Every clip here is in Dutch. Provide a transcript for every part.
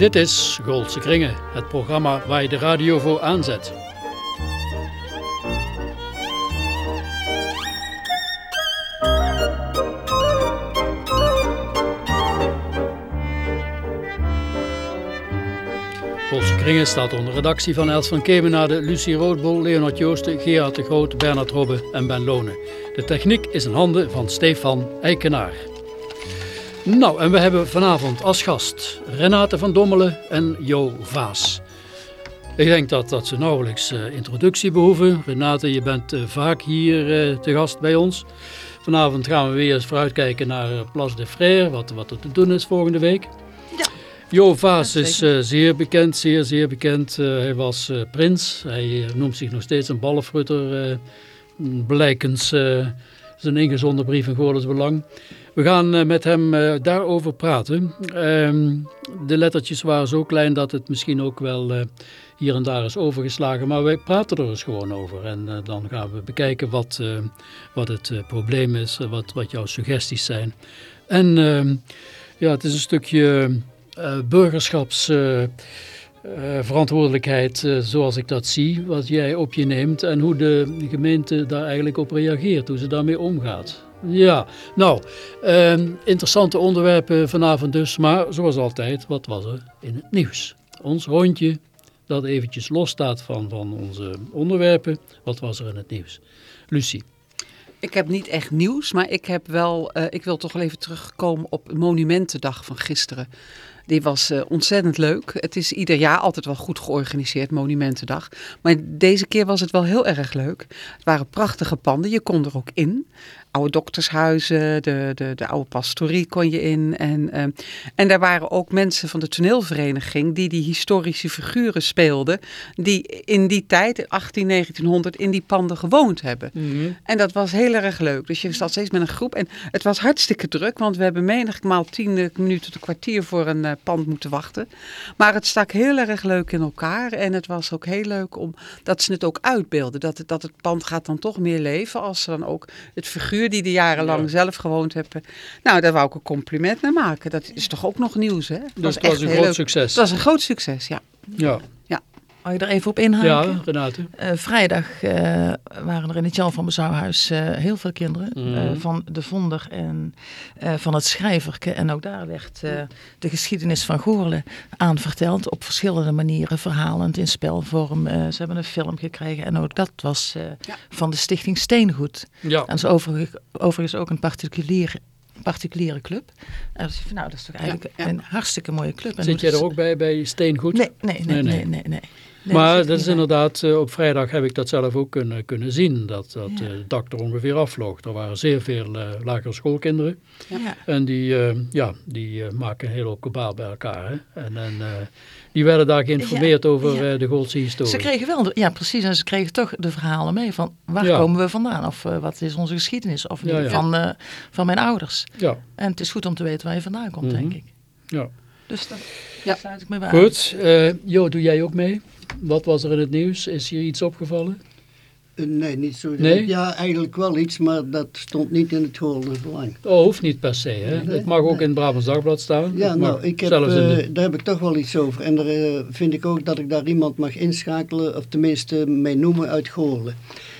Dit is Goldse Kringen, het programma waar je de radio voor aanzet. Goldse Kringen staat onder redactie van Els van Kemenade, Lucie Roodbol, Leonard Joosten, Gerard de Groot, Bernard Robbe en Ben Lonen. De techniek is in handen van Stefan Eikenaar. Nou, en we hebben vanavond als gast Renate van Dommelen en Jo Vaas. Ik denk dat, dat ze nauwelijks uh, introductie behoeven. Renate, je bent uh, vaak hier uh, te gast bij ons. Vanavond gaan we weer eens vooruitkijken naar Place de Frères, wat, wat er te doen is volgende week. Ja. Jo Vaas is zeer bekend, zeer, zeer bekend. hij was prins. Hij noemt zich nog steeds een ballenfrutter. blijkens zijn ingezonden brief in Goorles Belang. We gaan uh, met hem uh, daarover praten. Uh, de lettertjes waren zo klein dat het misschien ook wel uh, hier en daar is overgeslagen. Maar wij praten er eens gewoon over. En dan gaan we bekijken wat, wat het probleem is, wat, wat jouw suggesties zijn. En ehm, ja, het is een stukje burgerschaps... Verantwoordelijkheid uh, zoals ik dat zie, wat jij op je neemt en hoe de gemeente daar eigenlijk op reageert, hoe ze daarmee omgaat. Ja, nou, uh, interessante onderwerpen vanavond dus, maar zoals altijd, wat was er in het nieuws? Ons rondje dat eventjes losstaat van, van onze onderwerpen, wat was er in het nieuws? Lucie. Ik heb niet echt nieuws, maar ik heb wel, uh, ik wil toch wel even terugkomen op Monumentendag van gisteren. Die was uh, ontzettend leuk. Het is ieder jaar altijd wel goed georganiseerd, Monumentendag. Maar deze keer was het wel heel erg leuk. Het waren prachtige panden, je kon er ook in oude doktershuizen, de, de, de oude pastorie kon je in. En, uh, en daar waren ook mensen van de toneelvereniging die die historische figuren speelden. Die in die tijd, 18, 1900, in die panden gewoond hebben. Mm -hmm. En dat was heel erg leuk. Dus je zat steeds met een groep. En het was hartstikke druk, want we hebben menigmaal tien minuten, een kwartier voor een uh, pand moeten wachten. Maar het stak heel erg leuk in elkaar. En het was ook heel leuk om dat ze het ook uitbeelden. Dat het, dat het pand gaat dan toch meer leven als ze dan ook het figuur die de jarenlang ja. zelf gewoond hebben. Nou, daar wou ik een compliment naar maken. Dat is toch ook nog nieuws, hè? Dat dus het was een groot leuk. succes. Dat was een groot succes, ja. Ja. ja. Mag je er even op inhaken? Ja, Renate. Uh, vrijdag uh, waren er in het Jan van Bezouwhuis uh, heel veel kinderen. Mm. van de Vonder en van het Schrijverke. En ook daar werd de geschiedenis van Goorlen aan verteld. Op verschillende manieren, verhalend, in spelvorm. ze hebben een film gekregen. En ook dat was ja. van de stichting Steengoed. Ja. En is overigens, overigens ook een particulier particuliere club. En dus, nou, dat is toch eigenlijk ja, ja. een hartstikke mooie club. En Zit jij er ook bij, bij Steengoed? Nee, nee, nee, nee, nee. nee, nee. Nee, maar dat, dat is inderdaad, uh, op vrijdag heb ik dat zelf ook kunnen, kunnen zien, dat, dat ja. uh, het dak er ongeveer afvloog. Er waren zeer veel uh, lagere schoolkinderen ja. en die, ja, die maken een hele hoop kabaal bij elkaar. Hè? En, en die werden daar geïnformeerd ja. over de Goldse historie. Ze kregen wel, de, ja precies, en ze kregen toch de verhalen mee van waar komen we vandaan of wat is onze geschiedenis of van, van mijn ouders. Ja. En het is goed om te weten waar je vandaan komt, mm -hmm. denk ik. Ja. Dus dan ja. sluit ik me bij Goed, Jo, doe jij ook mee? Wat was er in het nieuws? Is hier iets opgevallen? Uh, nee, niet zo. Nee? Ja, eigenlijk wel iets, maar dat stond niet in het Goorlen Belang. Oh, hoeft niet per se, hè? Nee, het mag ook nee. in het Brabants Dagblad staan. Ja, nou, ik heb, de... daar heb ik toch wel iets over. En daar uh, vind ik ook dat ik daar iemand mag inschakelen, of tenminste mee noemen uit Goorlen.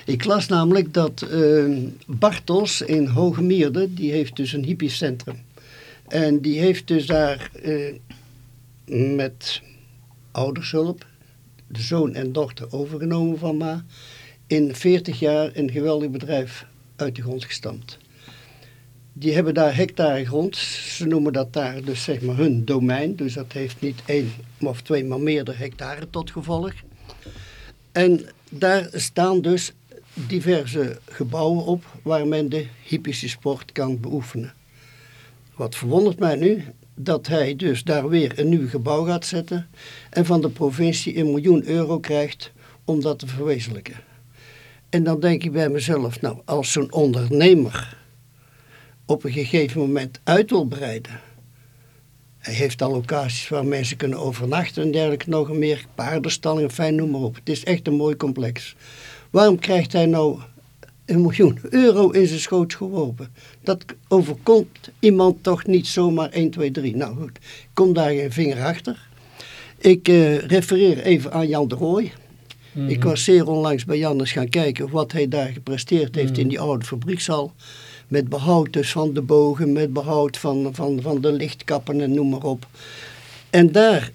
Ik las namelijk dat Bartels in Hoogemierde, die heeft dus een hippiecentrum. En die heeft dus daar met oudershulp de zoon en dochter overgenomen van Ma. In 40 jaar een geweldig bedrijf uit de grond gestampt. Die hebben daar hectare grond. Ze noemen dat daar dus zeg maar hun domein. Dus dat heeft niet één of twee, maar meerdere hectare tot gevolg. En daar staan dus diverse gebouwen op waar men de hippische sport kan beoefenen. Wat verwondert mij nu, dat hij dus daar weer een nieuw gebouw gaat zetten en van de provincie een miljoen euro krijgt om dat te verwezenlijken. En dan denk ik bij mezelf, nou, als zo'n ondernemer op een gegeven moment uit wil breiden, hij heeft al locaties waar mensen kunnen overnachten en dergelijke, nog meer paardenstallingen, fijn, noem maar op. Het is echt een mooi complex. Waarom krijgt hij nou een miljoen euro in zijn schoot geworpen. Dat overkomt iemand toch niet zomaar 1, 2, 3. Nou goed, kom daar geen vinger achter. Ik eh, refereer even aan Jan de Rooij. Mhm. Ik was zeer onlangs bij Jan eens gaan kijken wat hij daar gepresteerd heeft Mhm. in die oude fabriekshal. Met behoud dus van de bogen, met behoud van, van, van de lichtkappen en noem maar op. En daar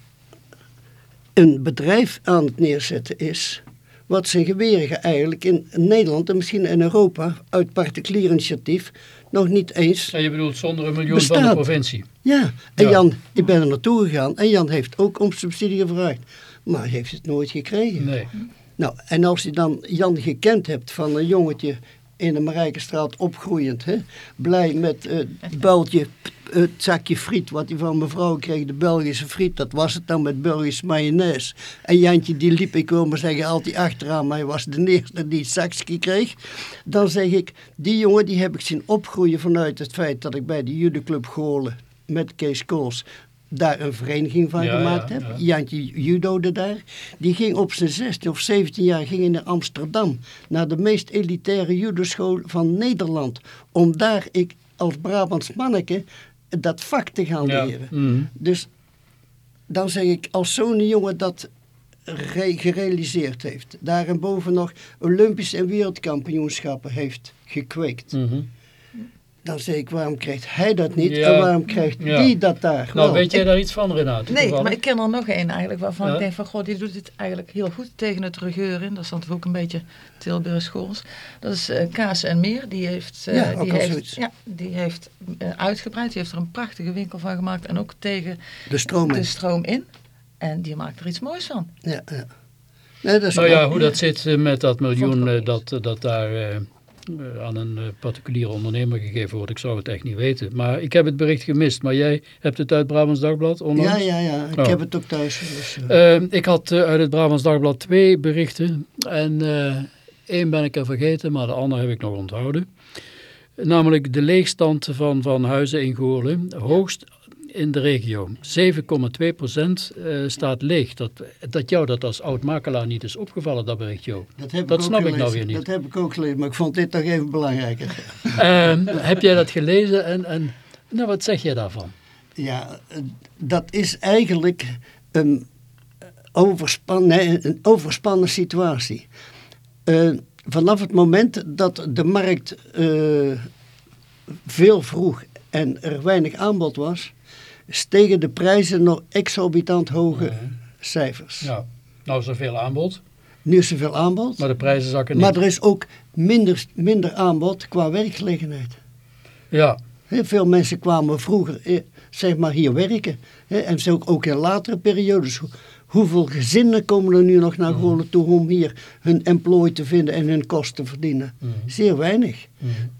een bedrijf aan het neerzetten is, wat zijn gewerigen eigenlijk in Nederland en misschien in Europa uit particulier initiatief nog niet eens Ja, je bedoelt zonder een miljoen van de provincie. ja, en Ja. Jan, ik ben er naartoe gegaan en Jan heeft ook om subsidie gevraagd. Maar heeft het nooit gekregen. Nee. Nou, en als je dan Jan gekend hebt van een jongetje in de Marijkenstraat opgroeiend, hè, blij met eh, het builtje, het zakje friet wat hij van mevrouw kreeg, de Belgische friet, dat was het dan met Belgische mayonaise. En Jantje die liep, ik wil maar zeggen, altijd achteraan, maar hij was de eerste die het zakje kreeg. Dan zeg ik, die jongen die heb ik zien opgroeien vanuit het feit dat ik bij de judoclub Goorlen met Kees Kools daar een vereniging van Ja, gemaakt heb. ja. Jantje judode daar. Die ging op zijn 16 of 17 jaar ging naar Amsterdam. Naar de meest elitaire judoschool van Nederland. Om daar ik als Brabants manneke dat vak te gaan leren. Mhm. Dus dan zeg ik, als zo'n jongen dat re- gerealiseerd heeft. Daarboven nog Olympische en wereldkampioenschappen heeft gekweekt. Mhm. Dan zeg ik, waarom krijgt hij dat niet? Ja. En waarom krijgt Ja. die dat daar Nou, wel? weet jij daar iets van, Renate? Nee, toevallig? maar ik ken er nog één eigenlijk waarvan Ja? ik denk van, goh, die doet het eigenlijk heel goed tegen het regeur in. Dat is toch ook een beetje Tilburg schools. Dat is eh Kaas en Meer. Die heeft, eh, die heeft, ja, die heeft eh, uitgebreid. Die heeft er een prachtige winkel van gemaakt. En ook tegen De stroom. de stroom in. En die maakt er iets moois van. Ja, ja. Nee, dat is Nou ja, hoe dat zit met dat miljoen dat, dat daar aan een eh, particuliere ondernemer gegeven wordt, ik zou het echt niet weten. Maar ik heb het bericht gemist, maar jij hebt het uit Brabants Dagblad onlangs? Ja, ja, ja. Ik Oh. heb het ook thuis. Dus, eh, Eh, ik had eh, uit het Brabants Dagblad twee berichten. En eh, één ben ik er vergeten, maar de andere heb ik nog onthouden. Namelijk de leegstand van, van huizen in Goorlen. Hoogst in de regio. 7,2 procent eh, staat leeg. Dat, dat jou dat als oud-makelaar niet is opgevallen, dat bericht, Jo. dat heb dat ik ook snap ik nou weer niet. Dat heb ik ook gelezen, maar ik vond dit toch even belangrijker. Ehm, heb jij dat gelezen en, en nou, wat zeg jij daarvan? Ja, dat is eigenlijk een, overspan, nee, een overspannen situatie. Eh, vanaf het moment dat de markt eh, veel vroeg en er weinig aanbod was, stegen de prijzen nog exorbitant hoge cijfers. Ja. Nou is er veel aanbod, Nu is er veel aanbod, maar de prijzen zakken niet. maar er is ook minder, minder aanbod qua werkgelegenheid. Ja, Heel veel mensen kwamen vroeger eh, zeg maar hier werken. En zo ook, ook in latere periodes. Hoe- Hoeveel gezinnen komen er nu nog naar Goorlen toe om hier hun employ te vinden en hun kosten te verdienen? Zeer weinig.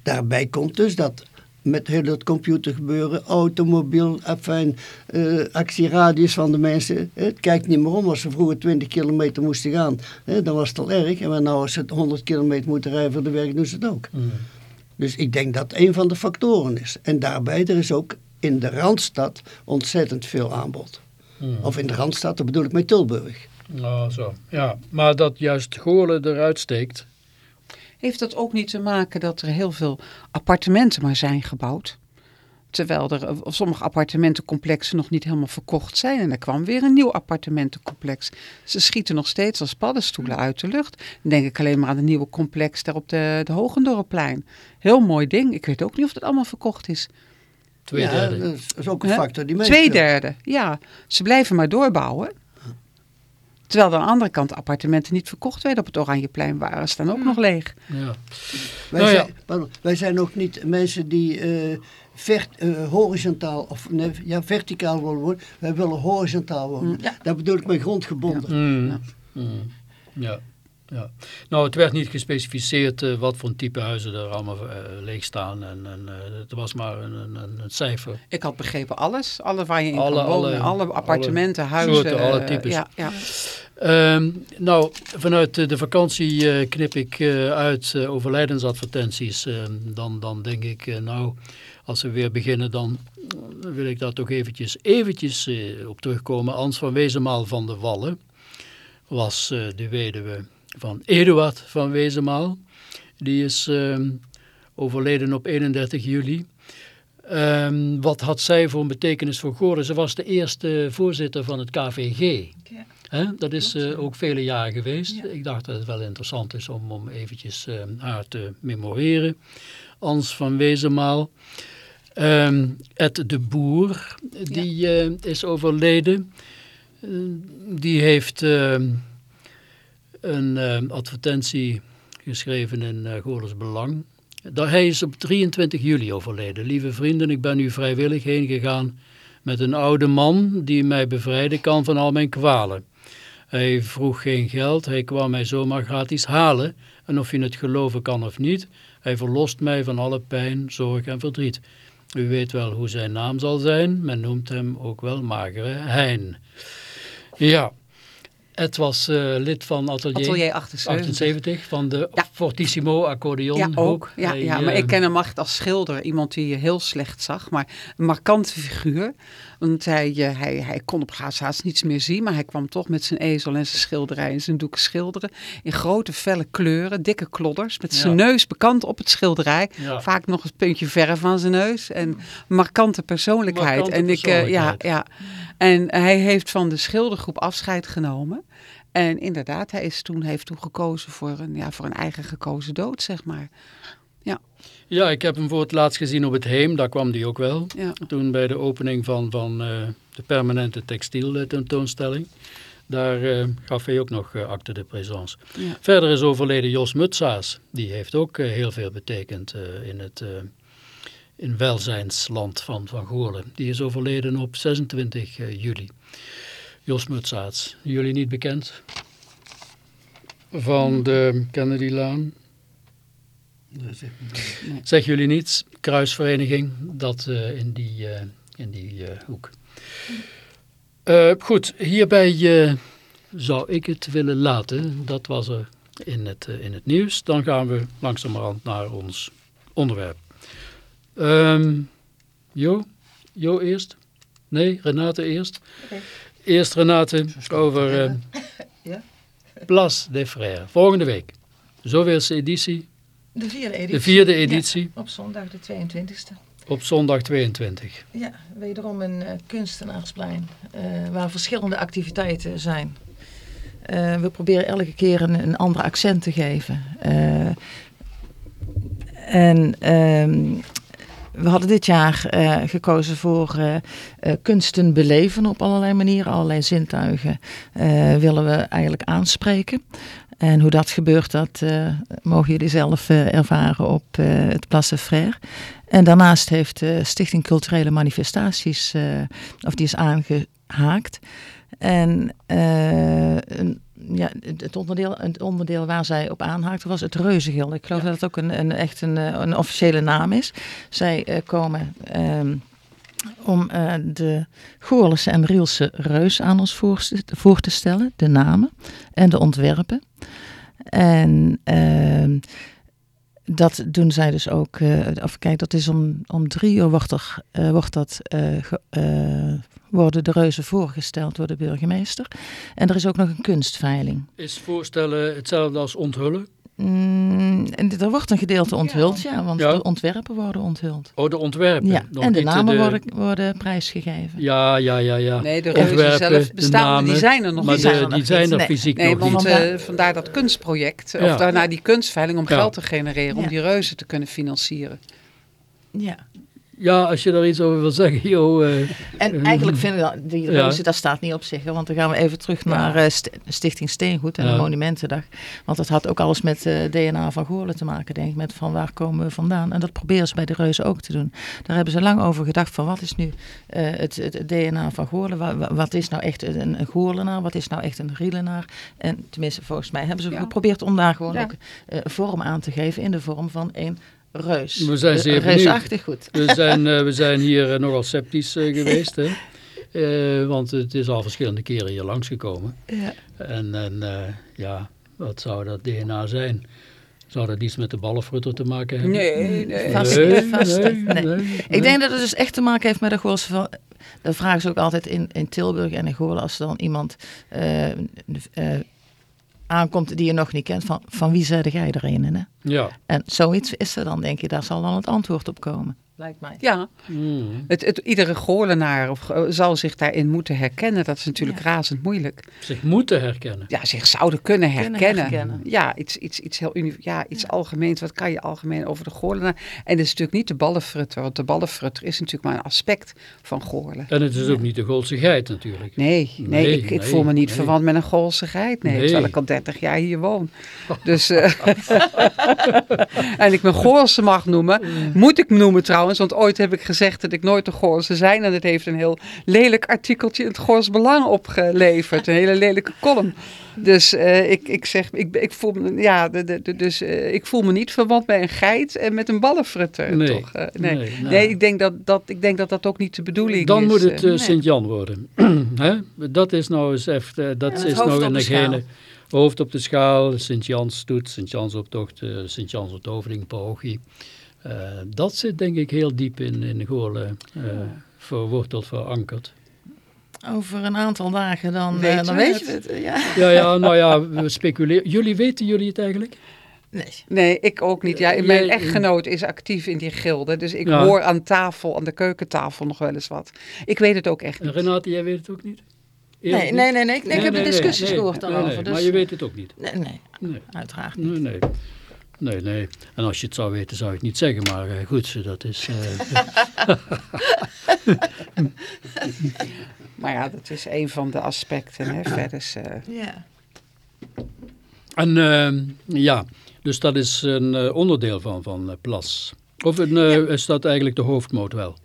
Daarbij komt dus dat met heel dat computergebeuren, automobiel, afijn, eh, actieradius van de mensen. Het kijkt niet meer om als ze vroeger 20 kilometer moesten gaan. Hè, dan was het al erg. En nou als ze 100 kilometer moeten rijden voor de werk, doen ze het ook. Dus ik denk dat een van de factoren is. En daarbij, er is ook in de Randstad ontzettend veel aanbod. Of in de Randstad, dat bedoel ik met Tilburg. nou zo. Ja, maar dat juist Goorlen eruit steekt. Heeft dat ook niet te maken dat er heel veel appartementen maar zijn gebouwd? Terwijl er eh, sommige appartementencomplexen nog niet helemaal verkocht zijn. En er kwam weer een nieuw appartementencomplex. Ze schieten nog steeds als paddenstoelen uit de lucht. Dan denk ik alleen maar aan een nieuwe complex daar op de, de Hogendorpplein. Heel mooi ding. Ik weet ook niet of dat allemaal verkocht is. Twee ja, derde. dat is, dat is ook een factor die meespeelt. Twee derde, ja. Ze blijven maar doorbouwen. Terwijl aan de andere kant de appartementen niet verkocht werden op het Oranjeplein waren. Staan ook nog leeg. Ja. Wij, Nou ja. zijn, pardon, wij zijn ook niet mensen die eh, vert, eh, horizontaal of nee, ja, verticaal willen wonen. Wij willen horizontaal wonen. Ja. Daar bedoel ik met grondgebonden. Mm. Mm. Ja. Ja. Nou, het werd niet gespecificeerd eh, wat voor type huizen er allemaal eh, leeg staan. En, en eh, het was maar een, een, een, cijfer. Ik had begrepen alles. Alle waar je in Alle- kan wonen. alle- Alle, appartementen, alle huizen. soorten, alle types. Ja, ja. Ehm, nou, vanuit de vakantie knip ik uit overlijdensadvertenties. Ehm, dan, dan denk ik, nou, als we weer beginnen, dan wil ik daar toch eventjes, eventjes op terugkomen. Ans van Wezenmaal van de Wallen was de weduwe van Eduard van Wezenmaal. Die is ehm, overleden op 31 juli. Ehm, wat had zij voor een betekenis voor Goorlen? Ze was de eerste voorzitter van het KVG. Ja. Dat is eh, ook vele jaren geweest. Ja. Ik dacht dat het wel interessant is om, om eventjes eh, haar te memoreren. Ans van Wezenmaal. Ehm Ed de Boer, die eh, is overleden. Eh, die heeft ehm, een eh, advertentie geschreven in uh, Belang. Daar, hij is op 23 juli overleden. Lieve vrienden, ik ben nu vrijwillig heen gegaan met een oude man die mij bevrijden kan van al mijn kwalen. Hij vroeg geen geld, hij kwam mij zomaar gratis halen. En of je het geloven kan of niet, hij verlost mij van alle pijn, zorg en verdriet. U weet wel hoe zijn naam zal zijn, men noemt hem ook wel Magere Hein. Ja, het was uh, lid van Atelier, Atelier 78. 78 van de Ja. Fortissimo accordeon. Ja, ook. Ja, Hij, ja, maar eh, ik ken hem echt als schilder. Iemand die je heel slecht zag, maar een markante figuur. Want hij, eh, hij, hij kon op haast, haast niets meer zien, maar hij kwam toch met zijn ezel en zijn schilderij en zijn doeken schilderen. In grote felle kleuren, dikke klodders, met zijn Ja. neus bekant op het schilderij. Ja. Vaak nog een puntje verf van zijn neus. En markante persoonlijkheid. Markante en, ik, eh, ja, persoonlijkheid. ja. En hij heeft van de schildergroep afscheid genomen. En inderdaad, hij is toen, heeft toen gekozen voor een, ja, voor een eigen gekozen dood, zeg maar. Ja, ik heb hem voor het laatst gezien op het Heem, daar kwam hij ook wel. Ja. Toen bij de opening van, van eh, de permanente textiel eh, tentoonstelling. Daar eh, gaf hij ook nog eh, acte de présence. Ja. Verder is overleden Jos Mutsaas. Die heeft ook heel veel betekend in het in welzijnsland van, van Goorlen. Die is overleden op 26 eh, juli. Jos Mutsaas. Jullie niet bekend? Van de Kennedy-laan. Zeg jullie niets? Kruisvereniging, dat eh, in die, eh, in die hoek. Goed, hierbij zou ik het willen laten. Dat was er in het, in het nieuws. Dan gaan we langzamerhand naar ons onderwerp. Ehm, jo? Jo eerst? Nee, Renate eerst? Oké. Eerst Renate over eh Ja. Place des Frères. Volgende week. Zoveelste editie. De vierde editie. De vierde editie. Ja, op zondag de 22e. Op zondag 22. Ja, wederom een eh, kunstenaarsplein eh, waar verschillende activiteiten zijn. Eh, we proberen elke keer een, een ander accent te geven. Eh, en ehm, we hadden dit jaar eh, gekozen voor eh, kunsten beleven op allerlei manieren. Allerlei zintuigen willen we eigenlijk aanspreken. En hoe dat gebeurt, dat mogen jullie zelf ervaren op het Place de Frères. En daarnaast heeft de Stichting Culturele Manifestaties, of die is aangehaakt. En ja, het, onderdeel, het onderdeel waar zij op aanhaakte was het Reuzengilde. Ik geloof dat het ook een, een, echt een, eh, een officiële naam is. Zij eh, komen ehm, om eh, de Goorlense en Rielse reus aan ons voor, voor te stellen. De namen en de ontwerpen. En ehm, dat doen zij dus ook. eh, of kijk, dat is om, om drie uur wordt, er, wordt dat, eh, worden de reuzen voorgesteld door de burgemeester. En er is ook nog een kunstveiling. Is voorstellen hetzelfde als onthullen? Mm, en er wordt een gedeelte onthuld, ja, want Ja. de ontwerpen worden onthuld. Oh, de ontwerpen. Ja, Nog en de namen de- worden, worden prijsgegeven. Ja, ja, ja, ja. Nee, de reuzen Ontwerpen, zelf de bestaan, die namen, zijn er nog Maar niet. zijn de- er nog die zijn er Nee. fysiek Nee, nog want niet. Vandaar- eh, vandaar dat kunstproject, Ja. of daarna die kunstveiling om Ja. geld te genereren, om Ja. die reuzen te kunnen financieren. Ja. Ja, als je daar iets over wil zeggen, joh. eh, En eigenlijk vinden we dat, die Ja. reuzen, dat staat niet op zich. hè, Want dan gaan we even terug naar eh, St- Stichting Steengoed en Ja. de Monumentendag. Want dat had ook alles met eh, DNA van Goorlen te maken, denk ik. Met van waar komen we vandaan. En dat proberen ze bij de reuzen ook te doen. Daar hebben ze lang over gedacht van wat is nu eh, het, het, DNA van Goorlen. Wa- wa- Wat, is nou echt een, een Goorlenaar? Wat is nou echt een Rielenaar? En tenminste, volgens mij hebben ze Ja. geprobeerd om daar gewoon Ja. ook eh, vorm aan te geven in de vorm van een reus. We zijn zeer Reusachtig goed. we, zijn, eh, we zijn hier eh, nogal sceptisch eh, geweest, hè. Eh, want het is al verschillende keren hier langsgekomen. Ja. En, en eh, ja, wat zou dat DNA zijn? Zou dat iets met de ballenfrutter te maken hebben? Nee, nee. Vast nee, vast nee, niet. Nee. nee, Ik denk dat het dus echt te maken heeft met de Goorse van... Dat vragen ze ook altijd in, in Tilburg en in Goorlen als er dan iemand eh, eh, aankomt die je nog niet kent. Van, van wie zei jij er een? Hè? Ja, En zoiets is er dan, denk je, daar zal dan het antwoord op komen. Lijkt mij. Ja, Mm. het, het, iedere Goorlenaar of, eh, zal zich daarin moeten herkennen. Dat is natuurlijk Ja. razend moeilijk. Zich moeten herkennen. Ja, zich zouden kunnen Kunnen herkennen. herkennen. Ja, iets, iets, iets heel ja, iets algemeens. Wat kan je algemeen over de Goorlenaar? En dat is natuurlijk niet de ballenfrutter. Want de ballenfrutter is natuurlijk maar een aspect van Goorlen. En het is ook niet de Goolse geit natuurlijk. Nee, nee, Nee, ik, ik nee, voel me niet nee. verwant met een Goolse geit. Nee, Nee. terwijl ik al 30 jaar hier woon. Dus, eh, en ik me Goorse mag noemen. Moet ik me noemen trouwens, want ooit heb ik gezegd dat ik nooit de Goorse zijn. En dat heeft een heel lelijk artikeltje in het Goors Belang opgeleverd. Een hele lelijke column. Dus eh, ik, ik zeg, ik, ik voel me, ja, de, de, de- dus, eh, ik voel me niet verwant met een geit en met een ballenfrutter. Nee. Toch? Eh, nee. Nee, Nee, nou. ik, denk dat, dat, ik denk dat dat ook niet de bedoeling Dan is. moet het eh. eh, Sint-Jan worden. Hè? Dat is nou eens even, eh, dat is hoofd nou op in de degene. schaal. Hoofd op de schaal, Sint-Jans-stoet, Sint-Jans-optocht, eh, Sint-Jans-onthoofding, parochie. Eh, dat zit denk ik heel diep in, in Goorlen eh verworteld, verankerd. Over een aantal dagen dan, eh, dan we weet het. je het. Ja. Ja, ja, nou ja, we speculeren. Jullie weten jullie het eigenlijk? Nee. Nee, ik ook niet. Ja, mijn jij- echtgenoot is actief in die gilde. Dus ik Ja. hoor aan tafel, aan de keukentafel nog wel eens wat. Ik weet het ook echt niet. Renate, jij weet het ook niet? Nee, niet? nee, nee, nee. Ik, ik heb de discussies nee, gehoord nee, daarover. nee, dus, Maar je weet het ook niet? Nee, nee, Nee, uiteraard niet. nee, nee. Nee, nee. En als je het zou weten, zou je het niet zeggen. Maar eh, goed, dat is... eh, Maar ja, dat is een van de aspecten. Hè. Verder is, eh, Ja. En ehm, ja, dus dat is een eh, onderdeel van, van Plas. Of een, eh, is dat eigenlijk de hoofdmoot wel?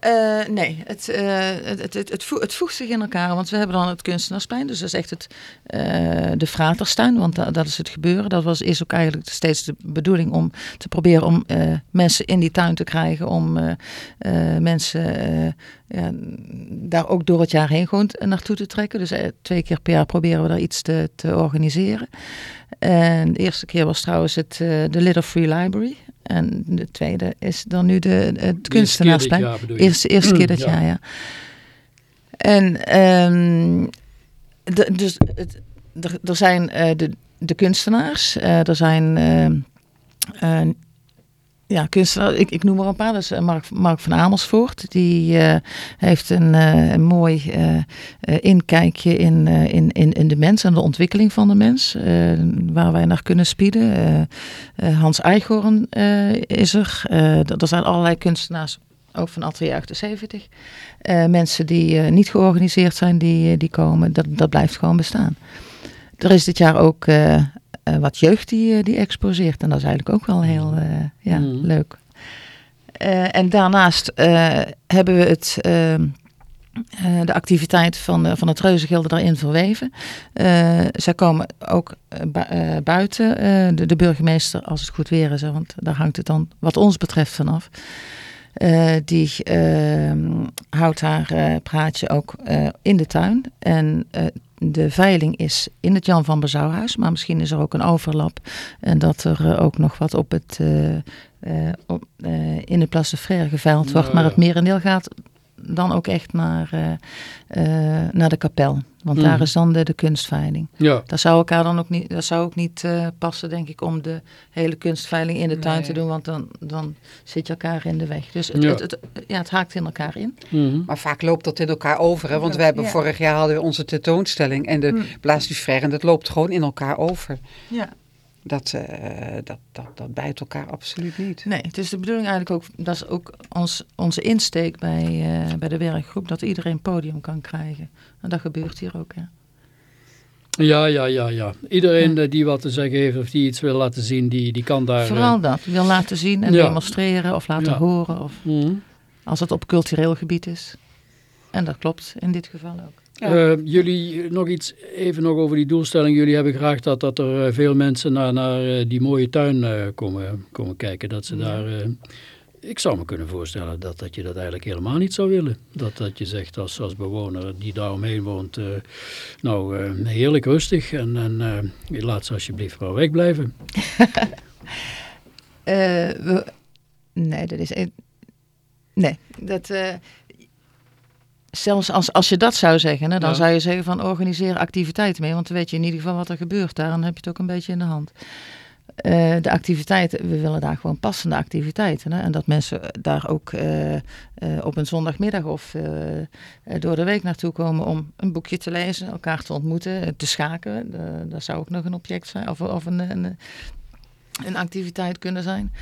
Eh, nee, het, eh, het, het, het, het, vo- het voegt zich in elkaar. Want we hebben dan het kunstenaarsplein. Dus dat is echt het, eh, de Fraterstuin. Want da- dat is het gebeuren. Dat was, is ook eigenlijk steeds de bedoeling om te proberen om mensen in die tuin te krijgen. Om mensen ja, daar ook door het jaar heen gewoon naartoe te trekken. Dus twee keer per jaar proberen we daar iets te, te organiseren. En de eerste keer was trouwens het, de Little Free Library. En de tweede is dan nu de, het kunstenaarsplein. Eerste keer dit jaar bedoel je? Eerste, keer dit Ja. jaar, ja. En ehm, de, dus het, er, zijn eh, de, de kunstenaars, eh, er zijn eh, ja, kunstenaars, ik, ik noem er een paar, dus Mark, Mark van Amersfoort, die eh, heeft een, eh, mooi inkijkje in, in, in, in de mens en de ontwikkeling van de mens, waar wij naar kunnen spieden. Hans Eichhorn is er, er zijn allerlei kunstenaars ook van Atelier 78. Eh, mensen die niet georganiseerd zijn, die, die komen. Dat, dat blijft gewoon bestaan. Er is dit jaar ook eh, wat jeugd die, eh, die exposeert. En dat is eigenlijk ook wel heel eh, ja, Mhm. leuk. En daarnaast hebben we het, ehm, eh, de activiteit van, van het Reuzengilde daarin verweven. Zij komen ook bu- buiten, de, de burgemeester, als het goed weer is, want daar hangt het dan wat ons betreft vanaf. Die ehm, houdt haar praatje ook in de tuin. En de veiling is in het Jan van Bezouwhuis, maar misschien is er ook een overlap. En dat er eh, ook nog wat op het, eh, eh, op, in het Place de Frère geveild wordt. Maar het merendeel gaat dan ook echt naar, eh, eh, naar de kapel. Want Mhm. daar is dan de, de kunstveiling. Ja, Dat zou elkaar dan ook niet, dat zou ook niet eh, passen, denk ik, om de hele kunstveiling in de tuin Nee. te doen. Want dan, dan zit je elkaar in de weg. Dus het, Ja. het, het, ja, het haakt in elkaar in. mhm. Maar vaak loopt dat in elkaar over. Hè? Want we hebben Ja. vorig jaar hadden we onze tentoonstelling. En de Hmm. Place du Frère. En dat loopt gewoon in elkaar over. Ja. Dat, eh, dat, dat, dat bijt elkaar absoluut niet. Nee, het is de bedoeling eigenlijk ook, dat is ook ons, onze insteek bij, eh, bij de werkgroep, dat iedereen podium kan krijgen. En dat gebeurt hier ook, ja. ja, ja, ja, ja. Iedereen eh, die wat te zeggen heeft of die iets wil laten zien, die, die kan daar... Vooral dat, wil laten zien en Ja. demonstreren of laten Ja. horen, of mhm. als het op cultureel gebied is. En dat klopt in dit geval ook. Ja. Eh, jullie, nog iets even nog over die doelstelling. Jullie hebben graag dat, dat er eh, veel mensen naar, naar eh, die mooie tuin komen, komen kijken. Dat ze Ja. daar... ik zou me kunnen voorstellen dat, dat je dat eigenlijk helemaal niet zou willen. Dat, dat je zegt als, als bewoner die daar omheen woont... nou, heerlijk rustig en, en laat ze alsjeblieft maar wegblijven. We, nee, dat is. Nee, dat. Zelfs als, als je dat zou zeggen, hè, dan Ja. zou je zeggen van organiseer activiteiten mee. Want dan weet je in ieder geval wat er gebeurt daar. En dan heb je het ook een beetje in de hand. eh, de activiteiten, we willen daar gewoon passende activiteiten. Hè? En dat mensen daar ook eh, eh, op een zondagmiddag of door de week naartoe komen om een boekje te lezen, elkaar te ontmoeten, te schaken. dat zou ook nog een object zijn, of, of een, een, een activiteit kunnen zijn.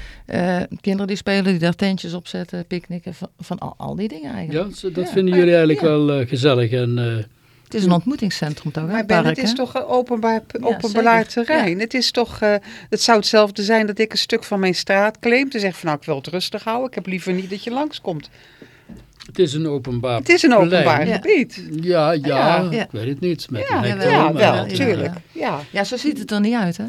kinderen die spelen, die daar tentjes op zetten, picknicken, van, van al, al, die dingen eigenlijk. Ja, dat vinden jullie eigenlijk wel gezellig en het is een ontmoetingscentrum toch? Maar ben, het is toch een openbaar, openbaar terrein. Het, is toch, uh, het zou hetzelfde zijn dat ik een stuk van mijn straat claim. Te zeggen van nou ik wil het rustig houden. Ik heb liever niet dat je langskomt. Het is een openbaar Het is een openbaar gebied. Ja, ja, ik weet het niet. Met ja, ja, wel, natuurlijk. Ja. ja, zo ziet het er niet uit hè?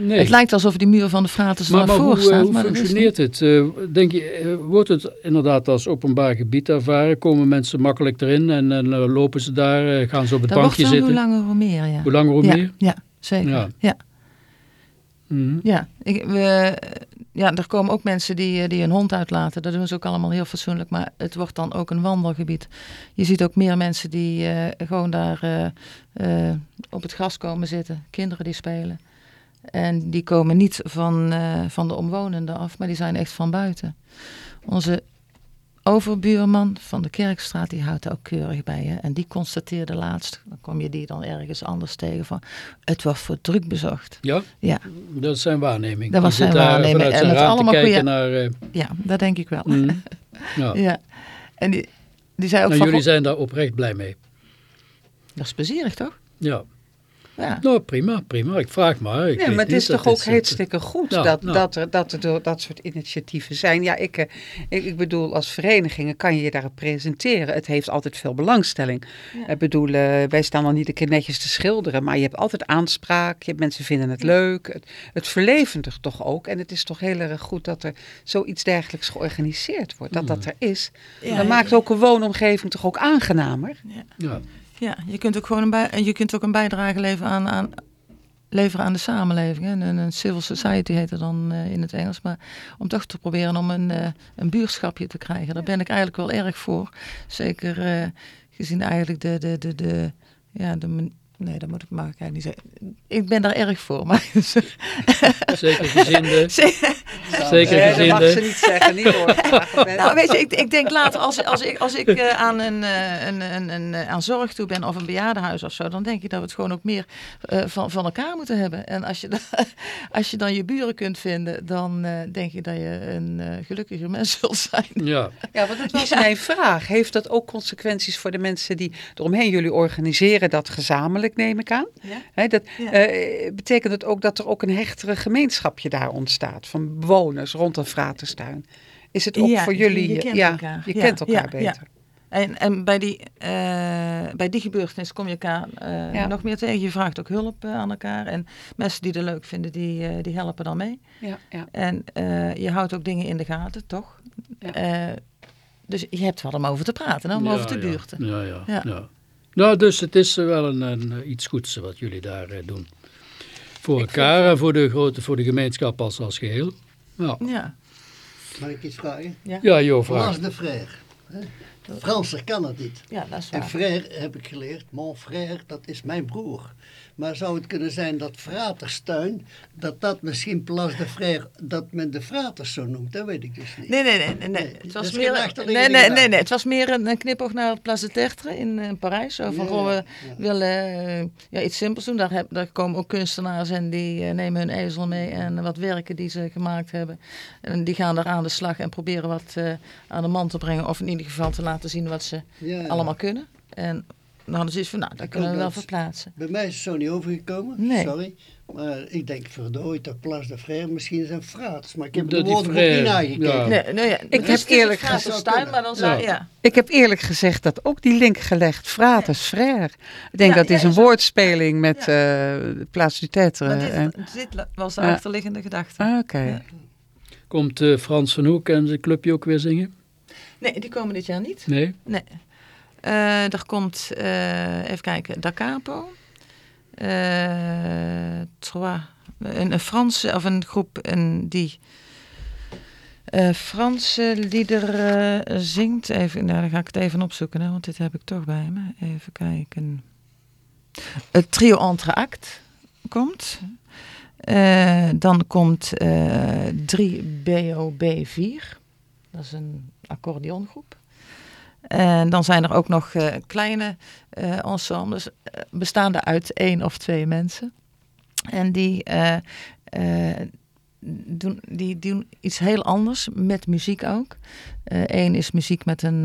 Nee. Het lijkt alsof die muur van de Frates maar, maar voor staat. Hoe, maar functioneert het? Uh, denk je, eh, wordt het inderdaad als openbaar gebied ervaren? Komen mensen makkelijk erin en, en uh, lopen ze daar, gaan ze op het dat bankje zitten? hoe langer hoe meer, ja. Hoe langer hoe ja, meer? Ja, zeker. Ja. Ja, mm -hmm. ja. Ik, we, ja, er komen ook mensen die, die een hond uitlaten. Dat doen ze ook allemaal heel fatsoenlijk. Maar het wordt dan ook een wandelgebied. Je ziet ook meer mensen die gewoon daar op het gras komen zitten. Kinderen die spelen. En die komen niet van, uh, van de omwonenden af, maar die zijn echt van buiten. Onze overbuurman van de Kerkstraat, die houdt er ook keurig bij. Hè? En die constateerde laatst, dan kom je die dan ergens anders tegen, van het was voor druk bezocht. Ja? Ja. Dat is zijn waarneming. Dat was zijn waarneming. En het allemaal kijken naar... Uh... Ja, dat denk ik wel. Mm. Ja. ja. En die, die zei ook nou, van... jullie zijn daar oprecht blij mee. Dat is plezierig, toch? Ja. Ja. Nou, prima, prima. Ik vraag maar. Ik ja, maar het is toch ook hartstikke goed dat, Dat, er, dat er dat soort initiatieven zijn. Ja, ik, eh, ik, ik, bedoel, als verenigingen kan je je daar presenteren. Het heeft altijd veel belangstelling. Ik bedoel, uh, wij staan dan niet een keer netjes te schilderen, maar je hebt altijd aanspraak. Je hebt, mensen vinden het leuk. Het, het verlevendigt toch ook. En het is toch heel erg goed dat er zoiets dergelijks georganiseerd wordt. Dat dat er is. dat maakt ook een woonomgeving toch ook aangenamer. ja. Ja, je kunt ook gewoon een, bij, je kunt ook een bijdrage leveren aan, aan, leveren aan de samenleving. Hè. Een, een civil society heet het dan uh, in het Engels. Maar om toch te proberen om een, uh, een buurschapje te krijgen. Daar ben ik eigenlijk wel erg voor. Zeker uh, gezien eigenlijk de, de, de, de, ja, de, Nee, dat moet ik, mag ik eigenlijk niet zeggen. Ik ben daar erg voor. Maar... Zeker gezinde. Zeker nee, gezinde. Dat mag ze niet zeggen, niet hoor. nou, weet je, ik, ik denk later als, als ik, als ik uh, aan, een, uh, een, een, een, aan zorg toe ben of een bejaardenhuis of zo, dan denk ik dat we het gewoon ook meer uh, van, van elkaar moeten hebben. En als je, dan, als je dan je buren kunt vinden, dan denk ik dat je een gelukkiger mens zult zijn. Ja, ja want dat was ja. mijn vraag. Heeft dat ook consequenties voor de mensen die eromheen jullie organiseren dat gezamenlijk? Neem ik aan. Ja. dat, uh, betekent het ook dat er ook een hechtere gemeenschapje daar ontstaat van bewoners rond een fraterstuin? Is het ook voor jullie? Je, kent ja, elkaar. je kent elkaar beter. En, en bij, die, uh, bij die gebeurtenis kom je elkaar uh, nog meer tegen. Je vraagt ook hulp uh, aan elkaar. En mensen die het leuk vinden, die, die helpen dan mee. Ja, ja. En je houdt ook dingen in de gaten, toch? dus je hebt wel om over te praten, om over te buurten. ja, ja. ja. Nou, dus het is wel een, een iets goeds wat jullie daar eh, doen. Voor elkaar en voor de, grote, voor de gemeenschap als, als geheel. Ja. ja. Mag ik iets vragen? Ja, ja joh, vraag. Frans de Frère. Franser kan het niet. Ja, dat is waar. En frère heb ik geleerd, mon frère, dat is mijn broer. Maar zou het kunnen zijn dat Fraterstuin, dat dat misschien Place de Frère, dat men de Fraters zo noemt? Dat weet ik dus niet. Nee, nee, nee. nee, nee. Het, was meer, nee, nee, nee, nee, het was meer een, een knipoog naar het Place de Tertre in, in Parijs. Zo van, ja, we willen uh, ja, iets simpels doen. Daar, heb, daar komen ook kunstenaars en die uh, nemen hun ezel mee en wat werken die ze gemaakt hebben. En die gaan daar aan de slag en proberen wat uh, aan de man te brengen. Of in ieder geval te laten zien wat ze allemaal kunnen. En dan hadden ze iets van, nou, dat kunnen we wel verplaatsen. Bij mij is het zo niet overgekomen, nee. sorry. Maar ik denk, verdorie, dat Place de Frère misschien zijn fraats. Maar ik heb de woorden ook niet nagekeken. Ja. Nee, nee, ja. Ik heb eerlijk gezegd... maar dan zou, ja. Ik heb eerlijk gezegd dat ook die link gelegd, frates, frère. Ik denk dat is een woordspeling met uh, Place du Tetre. Dit, dit, was de achterliggende gedachte. Ah, oké. Komt uh, Frans van Hoek en zijn clubje ook weer zingen? Nee, die komen dit jaar niet. Nee? Nee. Uh, er komt, uh, even kijken, Da Capo. Uh, een, een Franse, of een groep een, die Franse liederen zingt. Even, nou, dan ga ik het even opzoeken, hè, want dit heb ik toch bij me. Even kijken. Het trio Entre Act komt. Dan komt uh, 3 BOB4. Dat is een accordeongroep. En dan zijn er ook nog uh, kleine uh, ensembles, bestaande uit één of twee mensen. En die, doen, die doen iets heel anders, met muziek ook. Eén is muziek met een,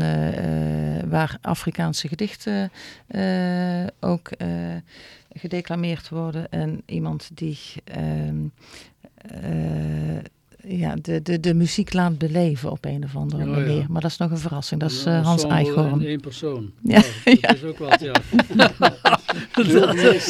waar Afrikaanse gedichten ook gedeclameerd worden. En iemand die ehm, ja, de, de, de muziek laat beleven op een of andere manier. Ja. Maar dat is nog een verrassing. Dat is uh, Hans Eichhorn. één persoon. Ja. Dat is ook wat, ja.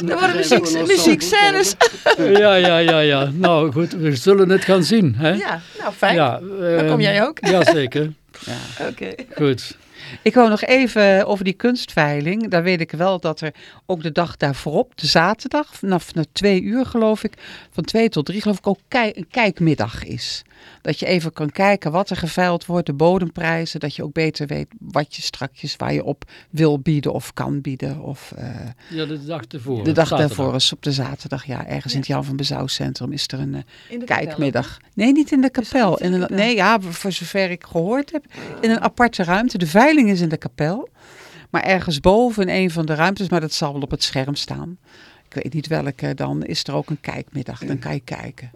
er worden muziek, muziekscènes. ja, ja, ja, ja. Nou goed, we zullen het gaan zien. Hè? Ja, nou fijn. Ja, uh, Dan kom jij ook. Jazeker. Ja. Oké. Okay. Goed. Ik wou nog even over die kunstveiling. Daar weet ik wel dat er ook de dag daarvoor, de zaterdag, vanaf twee uur geloof ik, van twee tot drie geloof ik ook een kijkmiddag is. Dat je even kan kijken wat er geveild wordt, de bodemprijzen, dat je ook beter weet wat je strakjes, waar je op wil bieden of kan bieden. Of, uh, ja, de dag ervoor. De dag daarvoor is op de zaterdag, ja. Ergens ja. in het Jan van Bezouw Centrum is er een uh, kijkmiddag. Kapel, nee, niet in de kapel. In een, nee, ja, voor zover ik gehoord heb, in een aparte ruimte. De veiling is in de kapel. Maar ergens boven in een van de ruimtes, maar dat zal wel op het scherm staan. Ik weet niet welke, dan is er ook een kijkmiddag. Dan kan je kijken.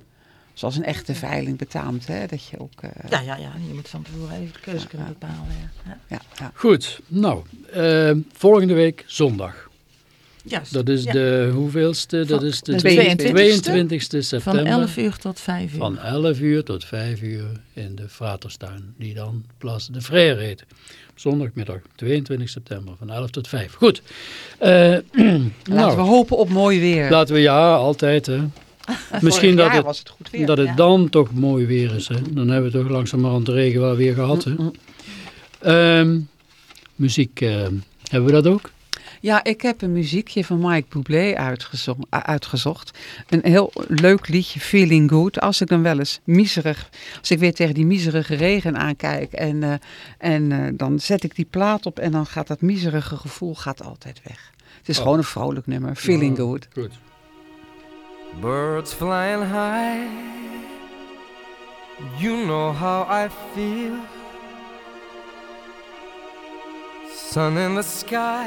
Zoals een echte veiling betaamt, hè? Dat je ook... Uh... Ja, ja, ja. Je moet van tevoren even de keuze kunnen bepalen. Ja. Ja, ja. Goed. Nou, uh, volgende week zondag. Juist, dat is ja. de hoeveelste? Dat is de 22 ste september. Van 11 uur tot 5 uur. Van 11 uur tot 5 uur in de Vaterstuin, die dan Place de Frère heet. Zondagmiddag, 22 september, van 11 tot 5. Goed. Uh, laten nou, we hopen op mooi weer. Laten we, ja, altijd hè. Misschien dat het, het, goed weer, dat het ja. dan toch mooi weer is. Hè. Dan hebben we toch langzamerhand de regen wel weer gehad. Hè. Mm -hmm. muziek, uh, hebben we dat ook? Ja, ik heb een muziekje van Mike Bublé uitgezocht. Een heel leuk liedje, Feeling Good. Als ik dan wel eens miserig, als ik weer tegen die miserige regen aankijk. En, uh, en uh, dan zet ik die plaat op en dan gaat dat miserige gevoel gaat altijd weg. Het is oh. gewoon een vrolijk nummer, Feeling oh, Good. Goed. Birds flying high, you know how I feel. Sun in the sky,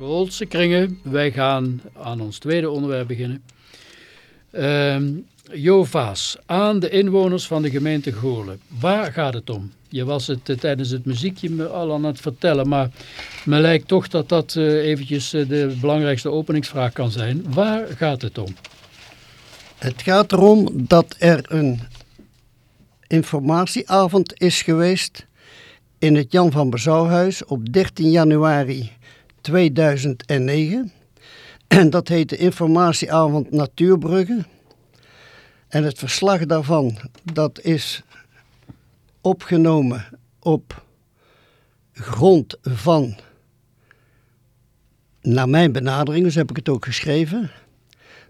Goolse kringen, wij gaan aan ons tweede onderwerp beginnen. Ehm Jo Vaas, aan de inwoners van de gemeente Goorlen. Waar gaat het om? Je was het eh, tijdens het muziekje me al aan het vertellen, maar me lijkt toch dat dat eh, eventjes eh, de belangrijkste openingsvraag kan zijn. Waar gaat het om? Het gaat erom dat er een informatieavond is geweest in het Jan van Bezouwhuis op 13 januari 2009. En dat heet de Informatieavond Natuurbruggen. En het verslag daarvan, dat is opgenomen op grond van, naar mijn benadering, dus heb ik het ook geschreven,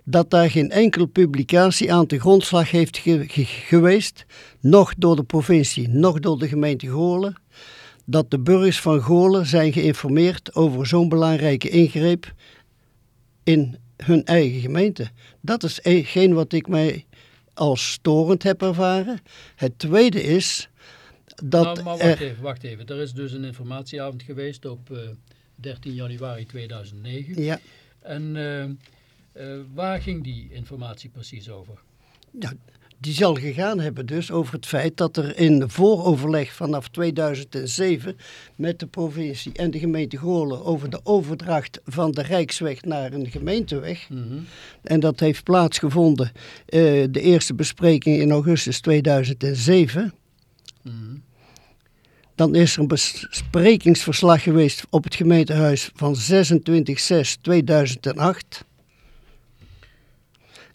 dat daar geen enkele publicatie aan de grondslag heeft ge- ge- geweest, nog door de provincie, nog door de gemeente Goorlen, dat de burgers van Goorlen zijn geïnformeerd over zo'n belangrijke ingreep in hun eigen gemeente. Dat is hetgeen wat ik mij als storend heb ervaren. Het tweede is dat Nou, maar er... wacht even, wacht even. Er is dus een informatieavond geweest op eh, 13 januari 2009. Ja, En eh, eh, waar ging die informatie precies over? Ja, die zal gegaan hebben dus over het feit dat er in vooroverleg vanaf 2007 met de provincie en de gemeente Goorlen over de overdracht van de Rijksweg naar een gemeenteweg. Mhm. En dat heeft plaatsgevonden, eh, de eerste bespreking in augustus 2007. Mhm. Dan is er een besprekingsverslag geweest op het gemeentehuis van 26-6-2008.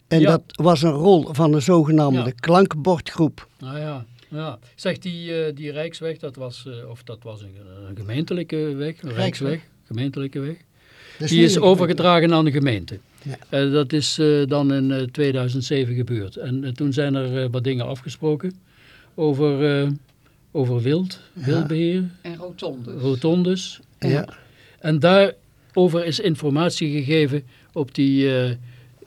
En Ja. dat was een rol van een zogenaamde Ja. klankbordgroep. Nou ja, ja. Zegt die, eh, die Rijksweg, dat was, eh, of dat was een, een gemeentelijke weg, een Rijksweg, gemeentelijke weg. Die is overgedragen aan de gemeente. Ja. Eh, dat is eh, dan in eh, 2007 gebeurd. En toen zijn er wat dingen afgesproken over, eh, over wild, wildbeheer, En rotonde. rotondes. Ja. En daarover is informatie gegeven op die,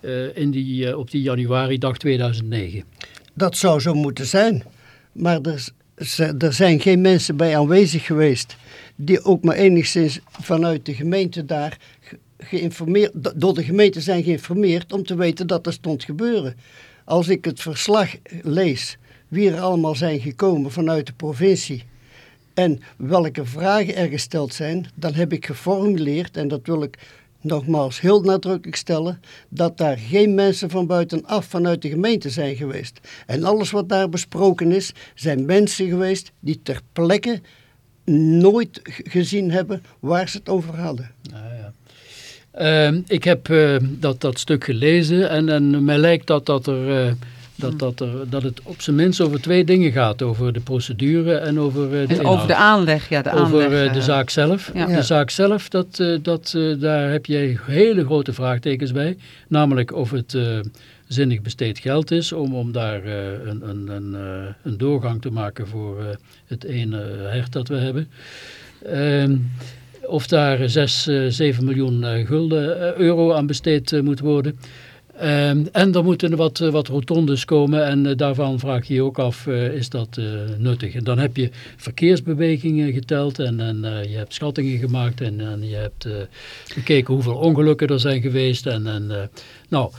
eh, in die, eh, op die januari dag 2009. Dat zou zo moeten zijn. Maar er, er zijn geen mensen bij aanwezig geweest die ook maar enigszins vanuit de gemeente daar ge- geïnformeerd, do- door de gemeente zijn geïnformeerd om te weten dat er stond gebeuren. Als ik het verslag lees wie er allemaal zijn gekomen vanuit de provincie en welke vragen er gesteld zijn, dan heb ik geformuleerd, en dat wil ik nogmaals heel nadrukkelijk stellen, dat daar geen mensen van buitenaf vanuit de gemeente zijn geweest. En alles wat daar besproken is, zijn mensen geweest die ter plekke nooit gezien hebben waar ze het over hadden. Nou ja. Ehm, ik heb eh, dat, dat stuk gelezen en, en mij lijkt dat, dat, er, eh, dat, dat, er, dat het op zijn minst over twee dingen gaat. Over de procedure en over eh, de En over de aanleg, ja, de Over aanleg. eh, de eh, zaak zelf. ja. De zaak zelf, dat, dat, daar heb je hele grote vraagtekens bij. Namelijk of het eh, zinnig besteed geld is om, om daar een, een, een, eh, een doorgang te maken voor het ene hert dat we hebben. Ehm, of daar 6, 7 miljoen gulden, euro aan besteed moet worden. Ehm, en er moeten wat, wat rotondes komen en daarvan vraag je je ook af, is dat nuttig? En dan heb je verkeersbewegingen geteld en, en je hebt schattingen gemaakt en, en je hebt gekeken hoeveel ongelukken er zijn geweest. En, en, nou,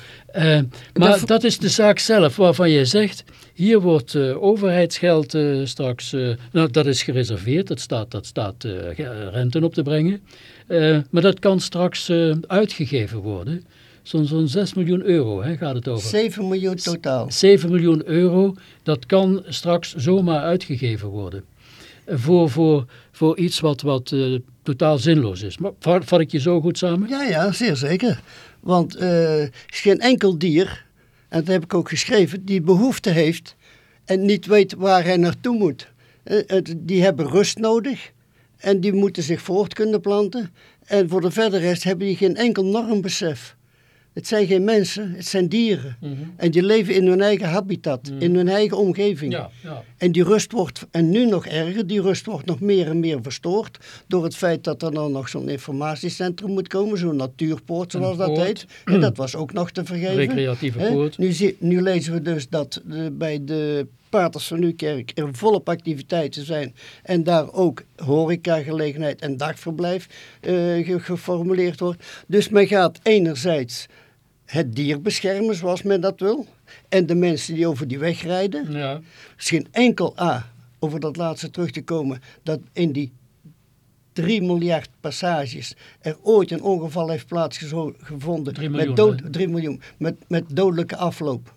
maar dat is de zaak zelf waarvan je zegt, hier wordt overheidsgeld straks, nou dat is gereserveerd, dat staat, dat staat renten op te brengen. maar dat kan straks uitgegeven worden. Zo'n zo'n 6 miljoen euro hè, gaat het over. 7 miljoen totaal. 7 miljoen euro, dat kan straks zomaar uitgegeven worden. Voor, voor, voor iets wat, wat totaal zinloos is. Maar vat ik je zo goed samen? Ja, ja, zeer zeker. Want uh, is geen enkel dier, en dat heb ik ook geschreven, die behoefte heeft en niet weet waar hij naartoe moet. Uh, die hebben rust nodig en die moeten zich voort kunnen planten. En voor de verdere rest hebben die geen enkel normbesef. Het zijn geen mensen, het zijn dieren. Mhm. En die leven in hun eigen habitat, mhm. in hun eigen omgeving. Ja, ja. En die rust wordt, en nu nog erger, die rust wordt nog meer en meer verstoord. Door het feit dat er dan nog zo'n informatiecentrum moet komen, zo'n natuurpoort zoals dat heet. En dat was ook nog te vergeven. Recreatieve poort. Nu, nu, lezen we dus dat bij de Paters van Nieuwkerk er volop activiteiten zijn en daar ook horecagelegenheid en dagverblijf uh, geformuleerd wordt. Dus men gaat enerzijds het dier beschermen zoals men dat wil en de mensen die over die weg rijden. Ja. Misschien enkel A, over dat laatste terug te komen, dat in die 3 miljard passages er ooit een ongeval heeft plaatsgevonden 3 miljoen, met, dood, 3 miljoen, met, met dodelijke afloop.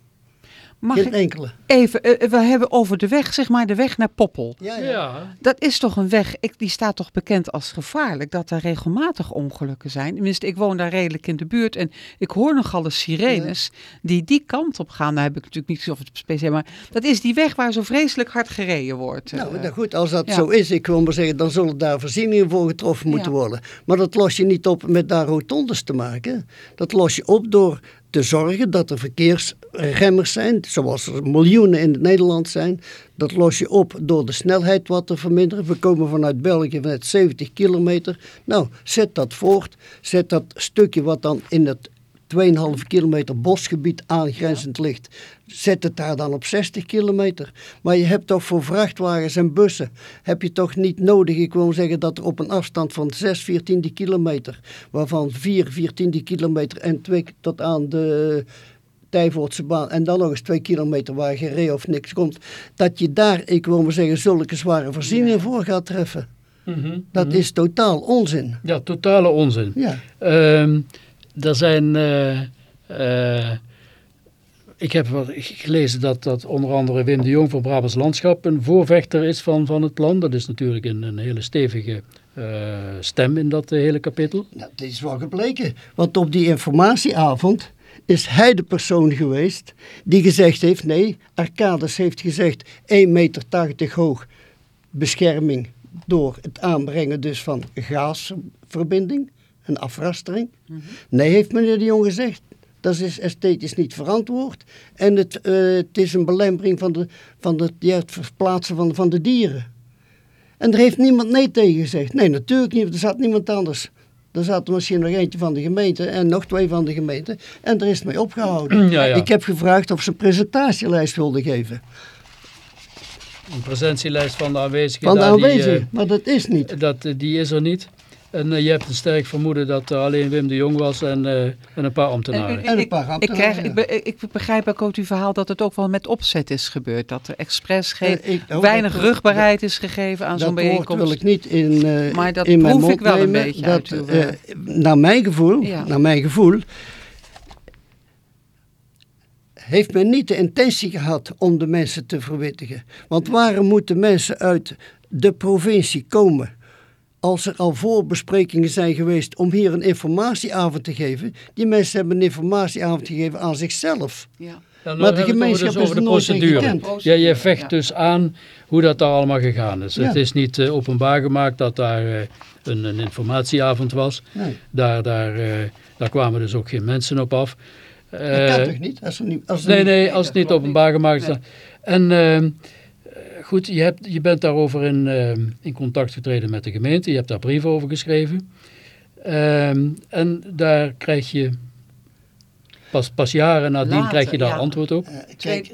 Mag Geen enkele. Even, uh, we hebben over de weg, zeg maar, de weg naar Poppel. Ja, ja. Dat is toch een weg, ik, die staat toch bekend als gevaarlijk, dat er regelmatig ongelukken zijn. Tenminste, ik woon daar redelijk in de buurt en ik hoor nogal de sirenes die die kant op gaan. Nou heb ik natuurlijk niet of het speciaal, maar dat is die weg waar zo vreselijk hard gereden wordt. Nou, nou goed, als dat zo is, ik wil maar zeggen, dan zullen daar voorzieningen voor getroffen moeten worden. Maar dat los je niet op met daar rotondes te maken. Dat los je op door te zorgen dat er verkeersremmers zijn, zoals er miljoenen in Nederland zijn. Dat los je op door de snelheid wat te verminderen. We komen vanuit België met 70 kilometer. Nou, zet dat voort. Zet dat stukje wat dan in het 2,5 kilometer bosgebied aangrenzend ligt, zet het daar dan op 60 kilometer. Maar je hebt toch voor vrachtwagens en bussen, heb je toch niet nodig, ik wil zeggen dat er op een afstand van 6 14 kilometer, waarvan 4 14 kilometer en 2 tot aan de Tijvoortse baan en dan nog eens 2 kilometer waar geen ree of niks komt, dat je daar, ik wil maar zeggen, zulke zware voorzieningen voor gaat treffen. Mhm, dat mhm. is totaal onzin. Ja, totale onzin. Ja. Uh, er zijn... Uh, uh, ik heb gelezen dat, dat onder andere Wim de Jong van Brabants Landschap een voorvechter is van, van het plan. Dat is natuurlijk een, een hele stevige uh, stem in dat hele kapitel. Nou, dat is wel gebleken. Want op die informatieavond is hij de persoon geweest die gezegd heeft... nee, Arcades heeft gezegd 1,80 meter hoog bescherming... door het aanbrengen dus van gasverbinding een afrastering. Nee, heeft meneer de Jong gezegd. Dat is esthetisch niet verantwoord. En het, uh, het is een belemmering van, de, van de, ja, het verplaatsen van, van de dieren. En er heeft niemand nee tegen gezegd. Nee, natuurlijk niet, er zat niemand anders. Er zat misschien nog eentje van de gemeente en nog twee van de gemeente. En er is mee opgehouden. Ja, ja. Ik heb gevraagd of ze een presentatielijst wilden geven. Een presentielijst van de aanwezigen. Van de aanwezigen, uh, maar dat is niet. Dat, die is er niet. En eh, je hebt een sterk vermoeden dat er alleen Wim de Jong was en, uh, en een paar ambtenaren. En, een paar ambtenaren. Ik, krijg, ik, ik, begrijp ook uit uw verhaal dat het ook wel met opzet is gebeurd. Dat er expres geen, uh, weinig rugbaarheid is gegeven aan zo'n bijeenkomst. Dat wil ik niet in, maar dat in mijn proef ik wel een beetje dat, uit uw, naar mijn gevoel, ja. naar mijn gevoel heeft men niet de intentie gehad om de mensen te verwittigen. Want waarom moeten mensen uit de provincie komen als er al voorbesprekingen zijn geweest om hier een informatieavond te geven, die mensen hebben een informatieavond gegeven aan zichzelf. Ja. maar de gemeenschap dus over de procedure. Ja, je vecht dus aan hoe dat daar allemaal gegaan is. Het is niet uh, openbaar gemaakt dat daar uh, een, een, informatieavond was. Nee. Daar, daar, uh, daar kwamen dus ook geen mensen op af. dat kan toch niet? Als niet als nee, nee, als het niet openbaar gemaakt is. En ehm, goed, je, hebt, je bent daarover in, uh, in contact getreden met de gemeente. Je hebt daar brieven over geschreven. Uh, en daar krijg je Pas, pas jaren nadien Later, krijg je daar ja. antwoord op. Eh, kijk,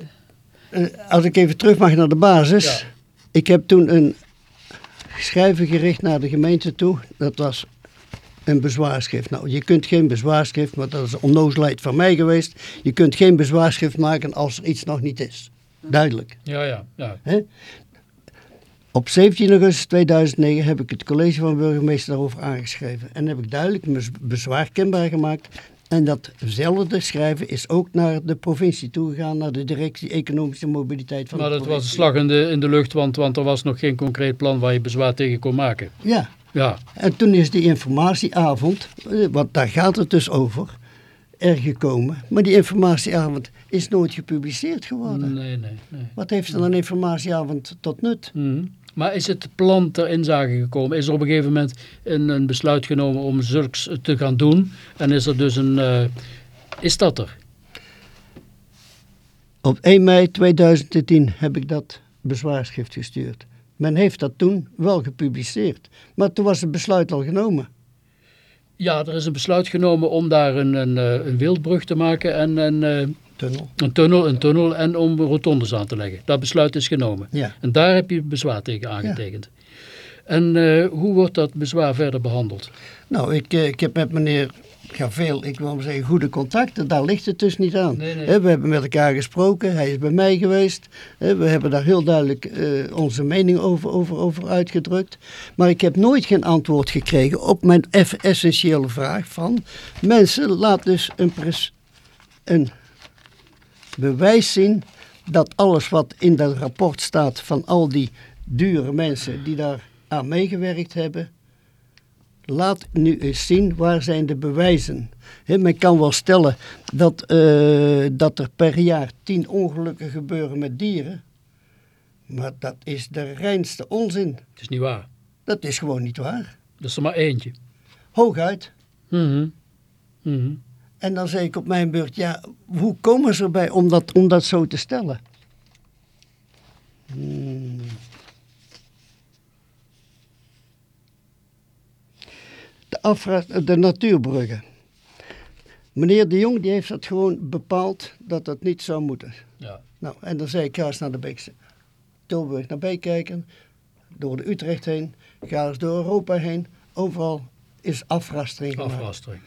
eh, als ik even terug mag naar de basis. Ja. Ik heb toen een schrijven gericht naar de gemeente toe. Dat was een bezwaarschrift. Nou, je kunt geen bezwaarschrift, maar dat is onnozelheid van mij geweest. Je kunt geen bezwaarschrift maken als er iets nog niet is. Duidelijk. Ja, ja, ja. Op 17 augustus 2009 heb ik het college van burgemeester daarover aangeschreven. En heb ik duidelijk mijn bezwaar kenbaar gemaakt. En datzelfde schrijven is ook naar de provincie toegegaan, naar de directie economische mobiliteit van Maar de dat was een provincie. slag in de, in de lucht, want, want er was nog geen concreet plan waar je bezwaar tegen kon maken. Ja, Ja, en toen is die informatieavond, eh, want daar gaat het dus over, er gekomen. Maar die informatieavond is nooit gepubliceerd geworden. nee, nee, nee. Wat heeft er een informatieavond tot nut? Mhm. Maar is het plan ter inzage gekomen? Is er op een gegeven moment een, een besluit genomen om zulks te gaan doen? En is er dus een... eh, is dat er? Op 1 mei 2010 heb ik dat bezwaarschrift gestuurd. Men heeft dat toen wel gepubliceerd, maar toen was het besluit al genomen. Ja, er is een besluit genomen om daar een, een, eh, een wildbrug te maken en een, eh, Tunnel. een, tunnel, een tunnel en om rotondes aan te leggen. Dat besluit is genomen. Ja. En daar heb je bezwaar tegen aangetekend. En eh, hoe wordt dat bezwaar verder behandeld? Nou, ik, ik heb met meneer Gaveel, ik wil maar zeggen, goede contacten. Daar ligt het dus niet aan. Nee, nee. Hè, We hebben met elkaar gesproken, hij is bij mij geweest. We hebben daar heel duidelijk eh, onze mening over, over, over uitgedrukt. Maar ik heb nooit geen antwoord gekregen op mijn essentiële vraag van... Mensen, laat dus een, een bewijs zien dat alles wat in dat rapport staat van al die dure mensen die daar aan meegewerkt hebben, laat nu eens zien waar zijn de bewijzen. He, men kan wel stellen dat, eh, dat er per jaar tien ongelukken gebeuren met dieren, maar dat is de reinste onzin. Het is niet waar. Dat is gewoon niet waar. Dat is er maar eentje. Hooguit. Mhm. En dan zeg ik op mijn beurt, ja, hoe komen ze erbij om dat, om dat zo te stellen? Hmm. De, afra- de natuurbruggen. Meneer de Jong die heeft dat gewoon bepaald dat dat niet zou moeten. Ja. Nou, en dan zei ik, ga eens naar de Beekse Tilburg naar Beek kijken, door de Utrecht heen, ga eens door Europa heen. Overal is afrastering. Afrastering.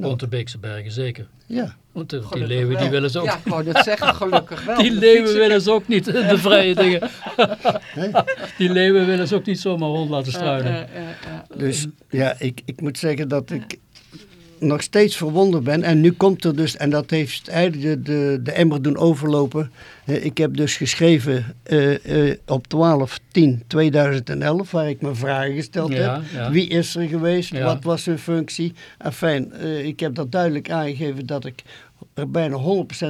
Nou. Rond de Beekse Bergen zeker. Ja. Want de- die leeuwen die wel. willen ze ook. Ja, ik wou net zeggen, gelukkig wel. Die leeuwen willen ze ook niet, de vrije dingen. Hè? Die leeuwen willen ze ook niet zomaar rond laten struinen. Eh, eh, eh, Dus ja, ik, ik moet zeggen dat ik nog steeds verwonderd ben. En nu komt er dus, en dat heeft eigenlijk de, de, de emmer doen overlopen. Ik heb dus geschreven eh, eh, op 12-10-2011, waar ik me vragen gesteld Ja, heb. ja. Wie is er geweest? Ja. Wat was hun functie? Enfin, eh, ik heb dat duidelijk aangegeven dat ik er bijna 100%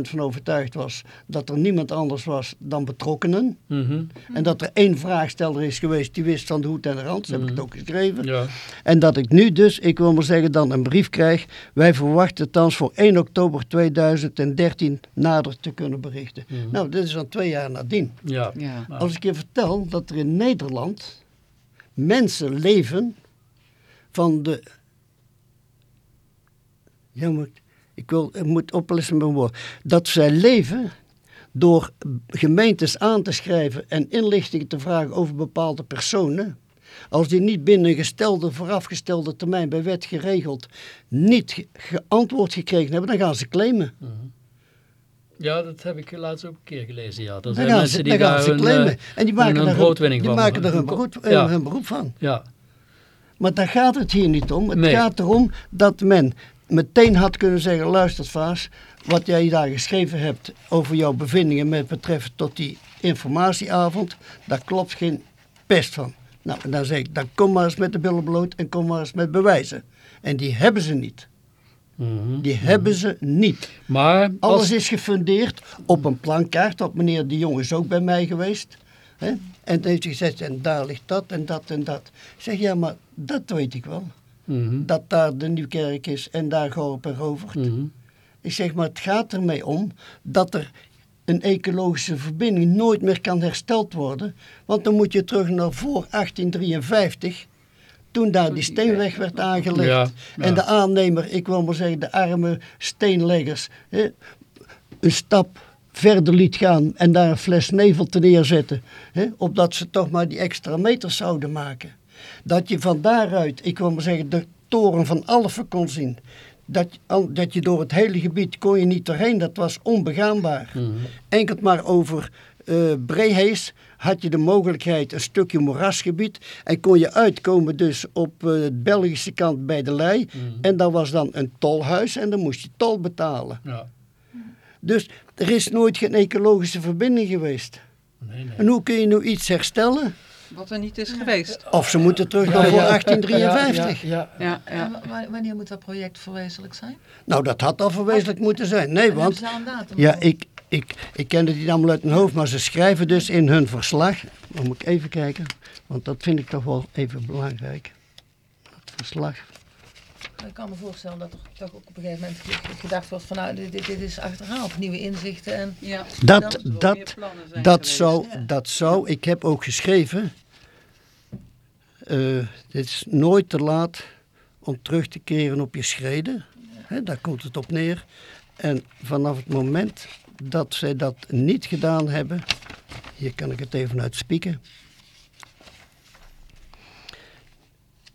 van overtuigd was dat er niemand anders was dan betrokkenen. Mhm. En dat er één vraagsteller is geweest die wist van de hoed en de rand. Zo heb ik het ook geschreven. Ja. En dat ik nu dus, ik wil maar zeggen, dan een brief krijg. Wij verwachten thans voor 1 oktober 2013 nader te kunnen berichten. Mhm. Nou, dit is dan twee jaar nadien. Ja. ja. Maar- Als ik je vertel dat er in Nederland mensen leven van de... Ja, maar ik, wil, ik moet met mijn woord. Dat zij leven door gemeentes aan te schrijven en inlichtingen te vragen over bepaalde personen. Als die niet binnen een gestelde, voorafgestelde termijn bij wet geregeld niet ge- geantwoord gekregen hebben, dan gaan ze claimen. Ja, dat heb ik laatst ook een keer gelezen. Ja. Er Dan zijn gaan mensen ze, die daar ze claimen. eh, en die maken hun daar broodwinning die van maken daar maken. hun, beroep, eh, Ja. hun beroep van. Ja. Maar daar gaat het hier niet om. Het Nee. gaat erom dat men meteen had kunnen zeggen: luister, Vaas, wat jij daar geschreven hebt over jouw bevindingen met betrekking tot die informatieavond, daar klopt geen pest van. Nou, en dan zeg ik: dan kom maar eens met de billen bloot en kom maar eens met bewijzen. En die hebben ze niet. Mhm. Die hebben ze niet. Maar Alles is gefundeerd op een plankaart. Dat meneer de Jong is ook bij mij geweest. Hè? En heeft hij gezegd, en daar ligt dat en dat en dat. Ik zeg, ja, maar dat weet ik wel. Mhm. Dat daar de Nieuwkerk is en daar Gorp en Rovert. Mhm. Ik zeg, maar het gaat ermee om dat er een ecologische verbinding nooit meer kan hersteld worden. Want dan moet je terug naar voor 1853. toen daar die steenweg werd aangelegd. Ja, ja. En de aannemer, ik wil maar zeggen, de arme steenleggers, hè, een stap verder liet gaan en daar een fles nevel te neerzetten. Hè, opdat ze toch maar die extra meters zouden maken. Dat je van daaruit, ik wil maar zeggen, de toren van Alphen kon zien. Dat, dat je door het hele gebied kon je niet doorheen, dat was onbegaanbaar. Enkel maar over eh Brehees had je de mogelijkheid een stukje moerasgebied en kon je uitkomen dus op eh, de Belgische kant bij de Lei. En dat was dan een tolhuis en dan moest je tol betalen. Ja. Dus er is nooit geen ecologische verbinding geweest. Nee, nee. En hoe kun je nu iets herstellen? Wat er niet is geweest. Of ze moeten terug naar voor 1853. Ja, ja, ja. Wanneer moet dat project verwezenlijk zijn? Nou, dat had al verwezenlijk moeten zijn. Nee, want ja, ik, ik, ik ken het niet allemaal uit mijn hoofd, maar ze schrijven dus in hun verslag. Dan moet ik even kijken, want dat vind ik toch wel even belangrijk. Dat verslag. Ik kan me voorstellen dat er toch ook op een gegeven moment ge- gedacht wordt van nou, dit, is achterhaald, nieuwe inzichten en ja. Dat, Dat dat, meer plannen zijn dat, geweest. zou, ja. dat zou, ik heb ook geschreven, eh, het is nooit te laat om terug te keren op je schreden. Hè, daar komt het op neer. En vanaf het moment dat zij dat niet gedaan hebben, hier kan ik het even uitspieken.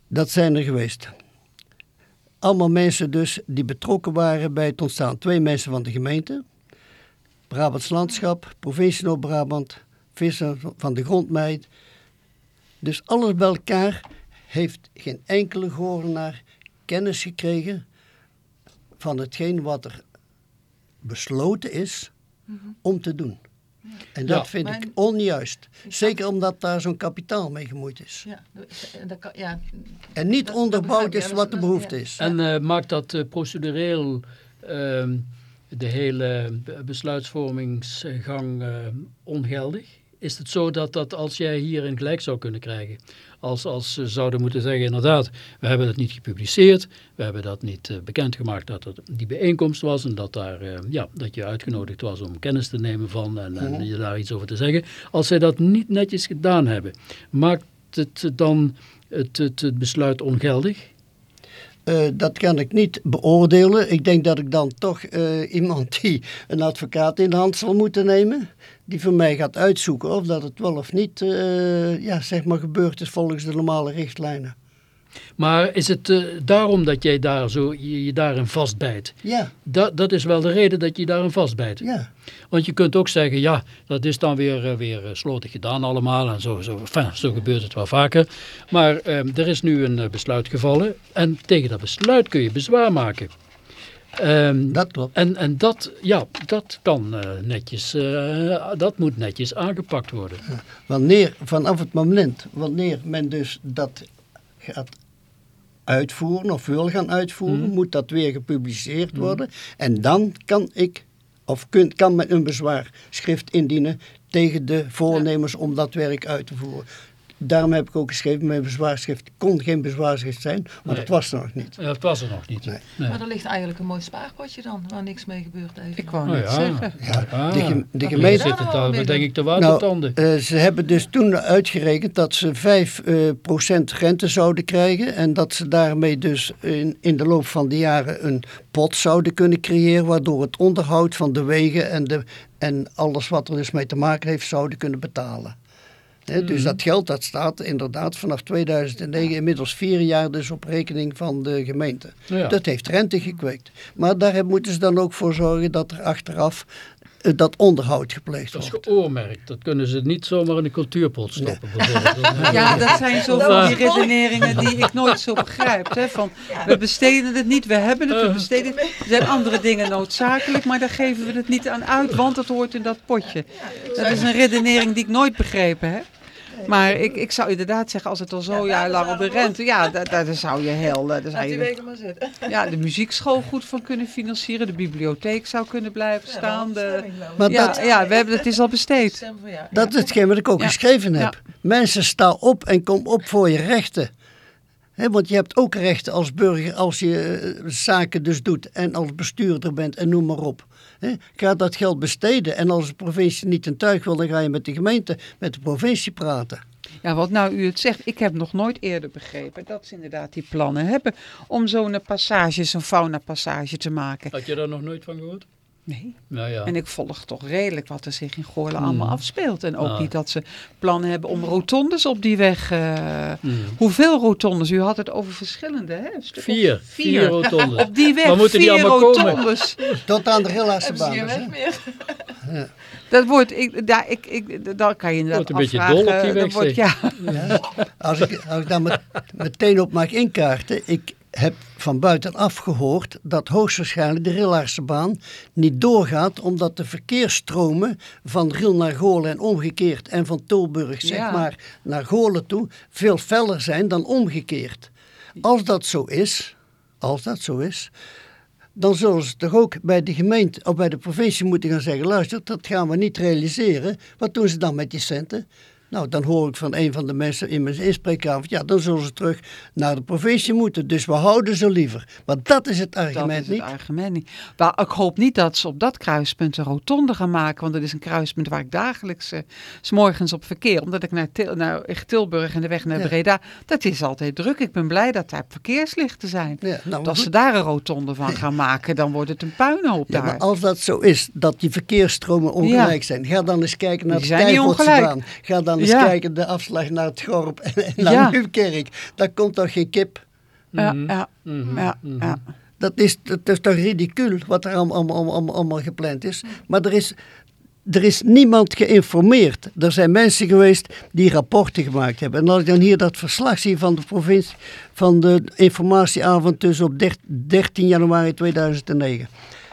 Dat zijn er geweest. Allemaal mensen dus die betrokken waren bij het ontstaan. Twee mensen van de gemeente, Brabants Landschap, Provincie Noord-Brabant, Vissen van de Grondmeid. Dus alles bij elkaar heeft geen enkele Gorenaar kennis gekregen van hetgeen wat er besloten is om te doen. En dat Ja. vind ik onjuist. Zeker omdat daar zo'n kapitaal mee gemoeid is. ja, en dat kan, ja, En niet Dat- onderbouwd is ja, wat dat- de behoefte ja. is. En eh, maakt dat eh, procedureel ehm, de hele be- besluitvormingsgang eh, ongeldig? Is het zo dat, dat als jij hier een gelijk zou kunnen krijgen, als, als ze zouden moeten zeggen inderdaad, we hebben het niet gepubliceerd, we hebben dat niet eh, bekendgemaakt dat er die bijeenkomst was en dat, daar, eh, ja, dat je uitgenodigd was om kennis te nemen van en, en je daar iets over te zeggen. Als zij dat niet netjes gedaan hebben, maakt het dan het, het, het besluit ongeldig? Eh, dat kan ik niet beoordelen. Ik denk dat ik dan toch iemand die een advocaat in de hand zal moeten nemen. Die voor mij gaat uitzoeken of dat het wel of niet eh, ja, zeg maar gebeurd is volgens de normale richtlijnen. Maar is het eh, daarom dat jij daar zo, je, je daarin vastbijt? Ja, Dat, dat is wel de reden dat je daarin vastbijt. ja. Want je kunt ook zeggen, ja, dat is dan weer, eh, weer slotig gedaan allemaal. En zo, zo, enfin, zo gebeurt het wel vaker. Maar ehm, er is nu een besluit gevallen. En tegen dat besluit kun je bezwaar maken. Ehm, dat klopt. en, en dat, ja, dat kan eh, netjes, eh, dat moet netjes aangepakt worden. Wanneer, vanaf het moment wanneer men dus dat gaat uitvoeren of wil gaan uitvoeren, Mhm. moet dat weer gepubliceerd worden. En dan kan ik, of kun, kan men een bezwaarschrift indienen tegen de voornemens om dat werk uit te voeren. Daarom heb ik ook geschreven, mijn bezwaarschrift kon geen bezwaarschrift zijn, maar Nee. dat was er nog niet. Dat was er nog niet. Nee. Nee. maar er ligt eigenlijk een mooi spaarpotje dan, waar niks mee gebeurt even. Ik wou Oh net ja. zeggen. Ja, Ah, de, de gemeente... zit het Nou, al, nou, denk ik, Nou, watertanden. eh, ze hebben dus toen uitgerekend dat ze 5 eh, procent rente zouden krijgen. En dat ze daarmee dus in, in de loop van de jaren een pot zouden kunnen creëren. Waardoor het onderhoud van de wegen en, de, en alles wat er dus mee te maken heeft zouden kunnen betalen. Dus dat geld dat staat inderdaad vanaf 2009 inmiddels vier jaar dus op rekening van de gemeente. Ja. Dat heeft rente gekweekt. Maar daar moeten ze dan ook voor zorgen dat er achteraf dat onderhoud gepleegd Dat is wordt. geoormerkt. Dat kunnen ze niet zomaar in de cultuurpot stoppen. Ja, dat zijn zo Dat van was die redeneringen die ik nooit zo begrijp. Hè? Van, we besteden het niet, we hebben het, we besteden het. Er zijn andere dingen noodzakelijk, maar daar geven we het niet aan uit, want het hoort in dat potje. Dat is een redenering die ik nooit begrepen heb. Maar ik, ik zou inderdaad zeggen, als het al zo jaar lang op de rente... Ja, daar, daar zou je heel... eh, Daar zou Laat die je, wegen maar zitten. ja, de muziekschool goed van kunnen financieren. De bibliotheek zou kunnen blijven staan. De, Maar ja, dat, ja, we hebben, het is al besteed. Dat is hetgeen wat ik ook Ja. geschreven heb. Mensen, sta op en kom op voor je rechten. Hè, want je hebt ook rechten als burger als je eh, zaken dus doet en als bestuurder bent en noem maar op. Ga dat geld besteden en als de provincie niet een tuig wil, dan ga je met de gemeente, met de provincie praten. Ja, wat nou u het zegt, ik heb nog nooit eerder begrepen dat ze inderdaad die plannen hebben om zo'n passage, zo'n fauna-passage te maken. Had je daar nog nooit van gehoord? Nee. Nou ja. En ik volg toch redelijk wat er zich in Goorlen Mm. allemaal afspeelt. En ook Ah. niet dat ze plannen hebben om rotondes op die weg. eh, Mm. Hoeveel rotondes? U had het over verschillende, hè? Of Vier. Vier rotondes. Op die weg, Waar moeten die vier allemaal komen? rotondes. Tot aan de ze baan. dus. Dat wordt, ik, daar, ik, ik, daar kan je inderdaad Wordt een beetje afvragen, dol op die dat weg, wordt, ja, Ja. Als, ik, als ik daar met- meteen op mag inkaarten. Ik heb van buitenaf gehoord dat hoogstwaarschijnlijk de Rillaarse baan niet doorgaat. Omdat de verkeersstromen van Ril naar Goorlen en omgekeerd en van Tilburg zeg Ja. maar naar Goorlen toe veel feller zijn dan omgekeerd. Als dat zo is, als dat zo is, dan zullen ze toch ook bij de gemeente of bij de provincie moeten gaan zeggen: luister, dat gaan we niet realiseren. Wat doen ze dan met die centen? Nou, dan hoor ik van een van de mensen in mijn inspreekkamer: ja, dan zullen ze terug naar de provincie moeten. Dus we houden ze liever. Maar dat is het dat argument is het niet. argument niet. Maar ik hoop niet dat ze op dat kruispunt een rotonde gaan maken. Want dat is een kruispunt waar ik dagelijks eh, s morgens op verkeer. Omdat ik naar, Til naar Tilburg en de weg naar Ja. Breda. Dat is altijd druk. Ik ben blij dat daar verkeerslichten zijn. Ja, nou, als ze daar een rotonde van gaan maken, dan wordt het een puinhoop Ja, daar. maar als dat zo is, dat die verkeersstromen ongelijk zijn, ga dan eens kijken naar Die de baan. Ga dan eens Ja. kijken de afslag naar het Gorp en, naar Ja. Nieuwkerk. Daar komt toch geen kip? ja, Mhm. ja, Mhm. ja, Mhm. ja. Dat is, dat is toch ridicuul wat er allemaal, allemaal, allemaal, allemaal gepland is. Maar er is, er is niemand geïnformeerd. Er zijn mensen geweest die rapporten gemaakt hebben. En als ik dan hier dat verslag zie van de provincie, van de informatieavond dus op 13 januari 2009.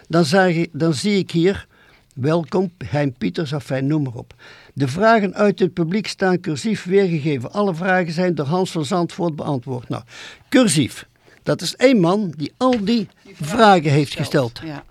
Dan, zag ik, dan zie ik hier, welkom, Hein Pieters, afijn, noem maar op. De vragen uit het publiek staan cursief weergegeven. Alle vragen zijn door Hans van Zandvoort beantwoord. Nou, cursief. Dat is één man die al die vragen heeft gesteld. Ja.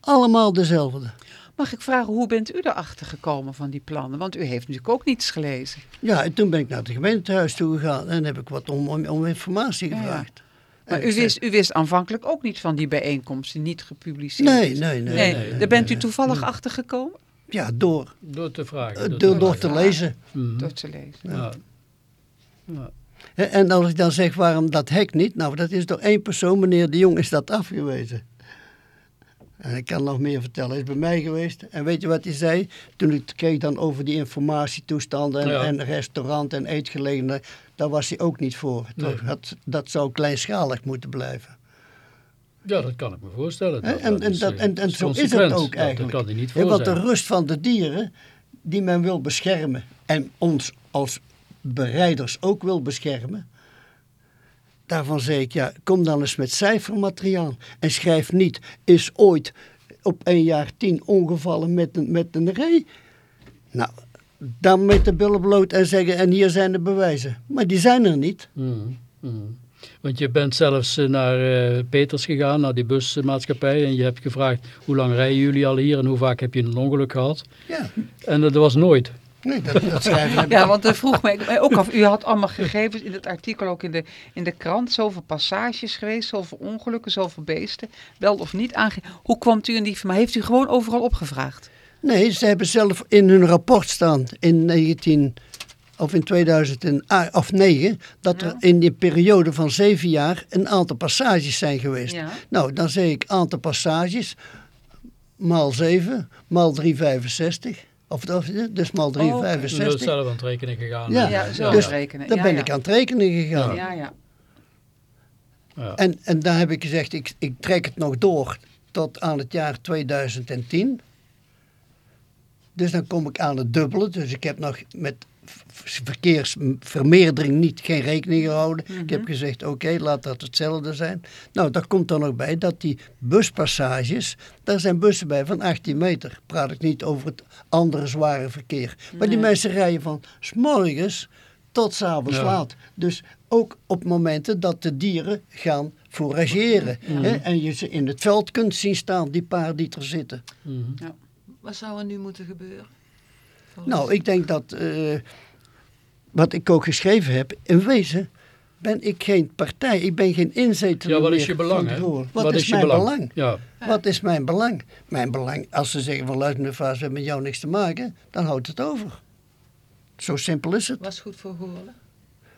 Allemaal dezelfde. Mag ik vragen, hoe bent u erachter gekomen van die plannen? Want u heeft natuurlijk ook niets gelezen. Ja, en toen ben ik naar het gemeentehuis toe gegaan en heb ik wat om, om, om informatie Ja, ja. gevraagd. Maar u wist, u wist aanvankelijk ook niet van die bijeenkomst die niet gepubliceerd Nee, is. nee, nee. Nee, nee, daar bent u toevallig achter gekomen Ja, door, Door te vragen. eh, te door, door te lezen. Mhm. door te lezen. Ja. Ja. En als ik dan zeg waarom dat hek niet, nou dat is door één persoon, meneer de Jong, is dat afgewezen. En ik kan nog meer vertellen, hij is bij mij geweest. En weet je wat hij zei? Toen ik het kreeg dan over die informatietoestanden en, Ja. en restaurant en eetgelegenheden, daar was hij ook niet voor. Nee. Dat, dat zou kleinschalig moeten blijven. Ja, dat kan ik me voorstellen. Dat- En, dat en, dat, eh, en, en zo is het ook eigenlijk. Dat kan hij niet Hè, voor Want de rust van de dieren, die men wil beschermen en ons als bereiders ook wil beschermen. Daarvan zeg ik, ja, kom dan eens met cijfermateriaal. En schrijf niet, is ooit op een jaar tien ongevallen met een, met een ree. Nou, dan met de billen bloot en zeggen, en hier zijn de bewijzen. Maar die zijn er niet. Mhm. Want je bent zelfs eh, naar eh, Peters gegaan, naar die busmaatschappij. En je hebt gevraagd, hoe lang rijden jullie al hier en hoe vaak heb je een ongeluk gehad? Ja, En dat was nooit. nee, dat, dat schrijven heb ik Ja, want er vroeg mij ook af, u had allemaal gegevens in het artikel, ook in de, in de krant, zoveel passages geweest, zoveel ongelukken, zoveel beesten, wel of niet aange... Hoe kwam u in die Maar heeft u gewoon overal opgevraagd? Nee, ze hebben zelf in hun rapport staan in 19 of in 2009 dat er in die periode van zeven jaar een aantal passages zijn geweest. Ja. Nou, dan zeg ik aantal passages maal 7 maal 365 of of- dus maal Oh, oké. Je bent 365. zelf aan het rekenen gegaan. Ja, Ja, zo dus rekenen. Daar Ja, ben ja. ik aan het rekenen gegaan. Ja, ja. Ja. En, en daar heb ik gezegd, ik, ik trek het nog door tot aan het jaar 2010. Dus dan kom ik aan het dubbele. Dus ik heb nog met verkeersvermeerdering niet geen rekening gehouden. Ik heb gezegd, oké, laat dat hetzelfde zijn. Nou, daar komt dan nog bij dat die buspassages, daar zijn bussen bij van 18 meter. Praat ik niet over het andere zware verkeer. Maar die mensen rijden van s morgens tot s avonds Ja. laat. Dus ook op momenten dat de dieren gaan forageren. Hè, en je ze in het veld kunt zien staan, die paar die er zitten. Mhm. Wat zou er nu moeten gebeuren? Nou, ik denk dat, eh, wat ik ook geschreven heb, in wezen ben ik geen partij, ik ben geen inzeter Ja, wat meer is je belang, hè? Wat, is, je mijn belang? Ja. Wat is mijn belang? Mijn belang, als ze zeggen van luister mevrouw, we hebben met jou niks te maken, dan houdt het over. Zo simpel is het. Was goed voor Goorlen?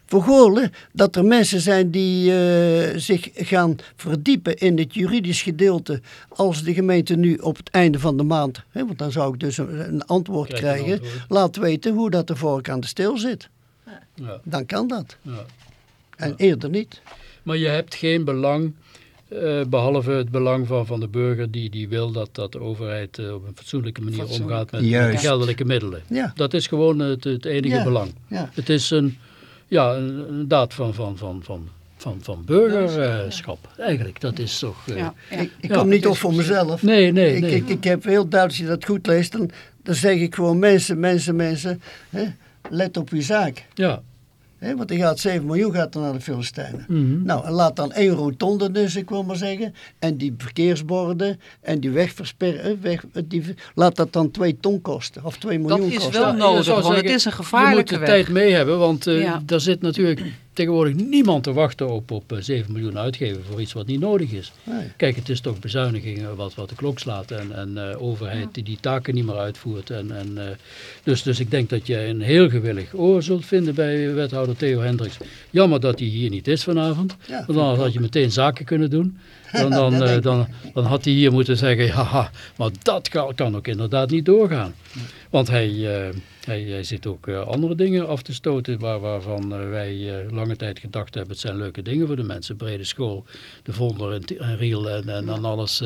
Voor Goorlen dat er mensen zijn die eh, zich gaan verdiepen in het juridisch gedeelte als de gemeente nu op het einde van de maand, hè, want dan zou ik dus een, een antwoord Krijg een krijgen, antwoord. laat weten hoe dat de vork aan de steel zit. Ja, Dan kan dat. ja. En eerder niet. Maar je hebt geen belang, eh, behalve het belang van, van de burger die, die wil dat, dat de overheid eh, op een fatsoenlijke manier Fatsoenlijk. omgaat met, met de geldelijke middelen. Ja, Dat is gewoon het, het enige Ja. belang. ja. Het is een, ja, een, een daad van, van, van, van, van, van burgerschap. Eigenlijk, dat is toch... eh, Ja, ja. Ik, ik Ja. kom niet op voor mezelf. Nee, nee, Ik, nee. ik, ik heb heel duidelijk, als je dat goed leest, dan, dan zeg ik gewoon mensen, mensen, mensen, hè, let op uw zaak. ja. Hè, want er gaat 7 miljoen gaat er naar de Filistijnen. Mhm. Nou, en laat dan één rotonde dus, ik wil maar zeggen, en die verkeersborden en die wegversperren, weg, die, laat dat dan 2 ton kosten, of 2 miljoen Dat is kosten. wel nodig, want het is een Je moet gevaarlijke de weg. tijd mee hebben, want eh Ja. daar zit natuurlijk tegenwoordig niemand te wachten op, op eh, 7 miljoen uitgeven voor iets wat niet nodig is. Nee. Kijk, het is toch bezuinigingen wat, wat de klok slaat en, en eh, overheid die die taken niet meer uitvoert. En, en, eh, dus, dus ik denk dat je een heel gewillig oor zult vinden bij wethouder Theo Hendricks. Jammer dat hij hier niet is vanavond, Ja, want dan had je meteen zaken kunnen doen. Dan, dan, eh, ik. dan, dan had hij hier moeten zeggen, haha, maar dat kan, kan ook inderdaad niet doorgaan. Want hij, eh, hij, hij zit ook eh, andere dingen af te stoten waar, waarvan eh, wij lange tijd gedacht hebben, het zijn leuke dingen voor de mensen. Brede school, de Vonder en, en Riel en, dan alles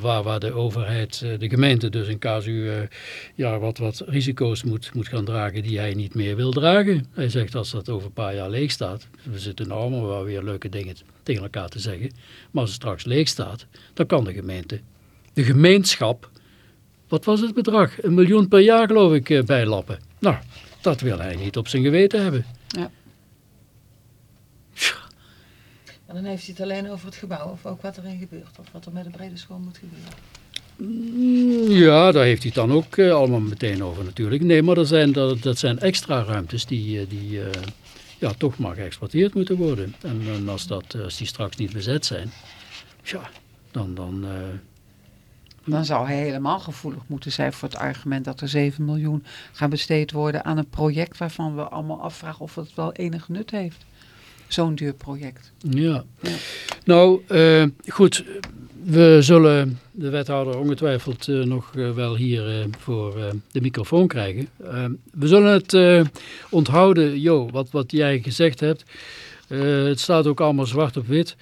waar, waar de overheid, de gemeente dus in casu ja, wat, wat risico's moet, moet gaan dragen die hij niet meer wil dragen. Hij zegt als dat over een paar jaar leeg staat, we zitten nou allemaal wel weer leuke dingen tegen elkaar te zeggen, maar als het straks leeg staat, dan kan de gemeente, de gemeenschap wat was het bedrag? Een miljoen per jaar geloof ik eh, bijlappen. Nou, dat wil hij niet op zijn geweten hebben. En dan heeft hij het alleen over het gebouw of ook wat erin gebeurt. Of wat er met de brede school moet gebeuren. Mm, Ja, daar heeft hij het dan ook eh, allemaal meteen over natuurlijk. Nee, maar dat zijn, dat, dat zijn extra ruimtes die, eh, die ja, toch maar geëxploiteerd moeten worden. En, en als, dat, als die straks niet bezet zijn, ja, dan... dan eh, Dan zou hij helemaal gevoelig moeten zijn voor het argument dat er 7 miljoen gaan besteed worden aan een project waarvan we allemaal afvragen of het wel enig nut heeft. Zo'n duur project. Ja. Ja. Nou, eh, goed. We zullen de wethouder ongetwijfeld eh, nog eh, wel hier voor de microfoon krijgen. Eh, we zullen het onthouden, Jo, wat, wat jij gezegd hebt. Het staat ook allemaal zwart op wit.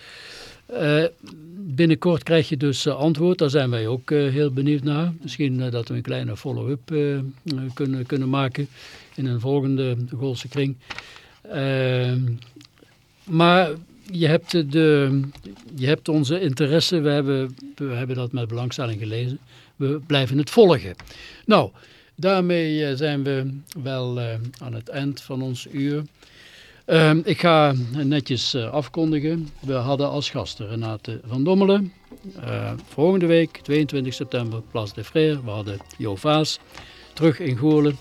Binnenkort krijg je dus eh, antwoord. Daar zijn wij ook eh, heel benieuwd naar. Misschien eh, dat we een kleine follow-up kunnen, kunnen maken in een volgende Goolse kring. Ehm, maar je hebt, de, je hebt onze interesse, we hebben, we hebben dat met belangstelling gelezen. We blijven het volgen. Nou, daarmee zijn we wel aan het eind van ons uur. Ehm, ik ga netjes eh, afkondigen. We hadden als gasten Renate van Dommelen. Eh, volgende week, 22 september, Place de Frères. We hadden Jo Vaas, terug in Goorlen.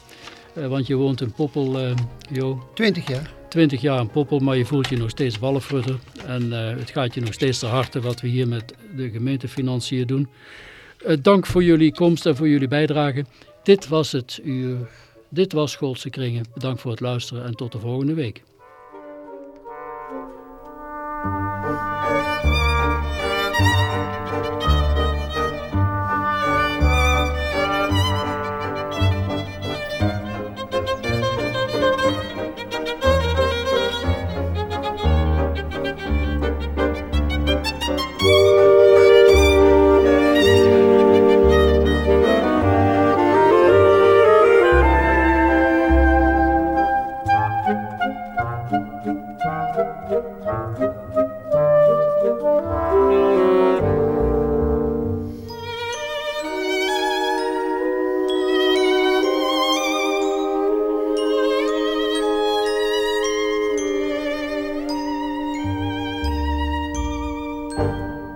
Eh, want je woont in Poppel, Jo. 20 jaar. 20 jaar een poppel, maar je voelt je nog steeds wallenfrutter. En het gaat je nog steeds ter harte wat we hier met de gemeentefinanciën doen. Dank voor jullie komst en voor jullie bijdrage. Dit was het uur. Dit was Schoolse Kringen. Bedankt voor het luisteren en tot de volgende week.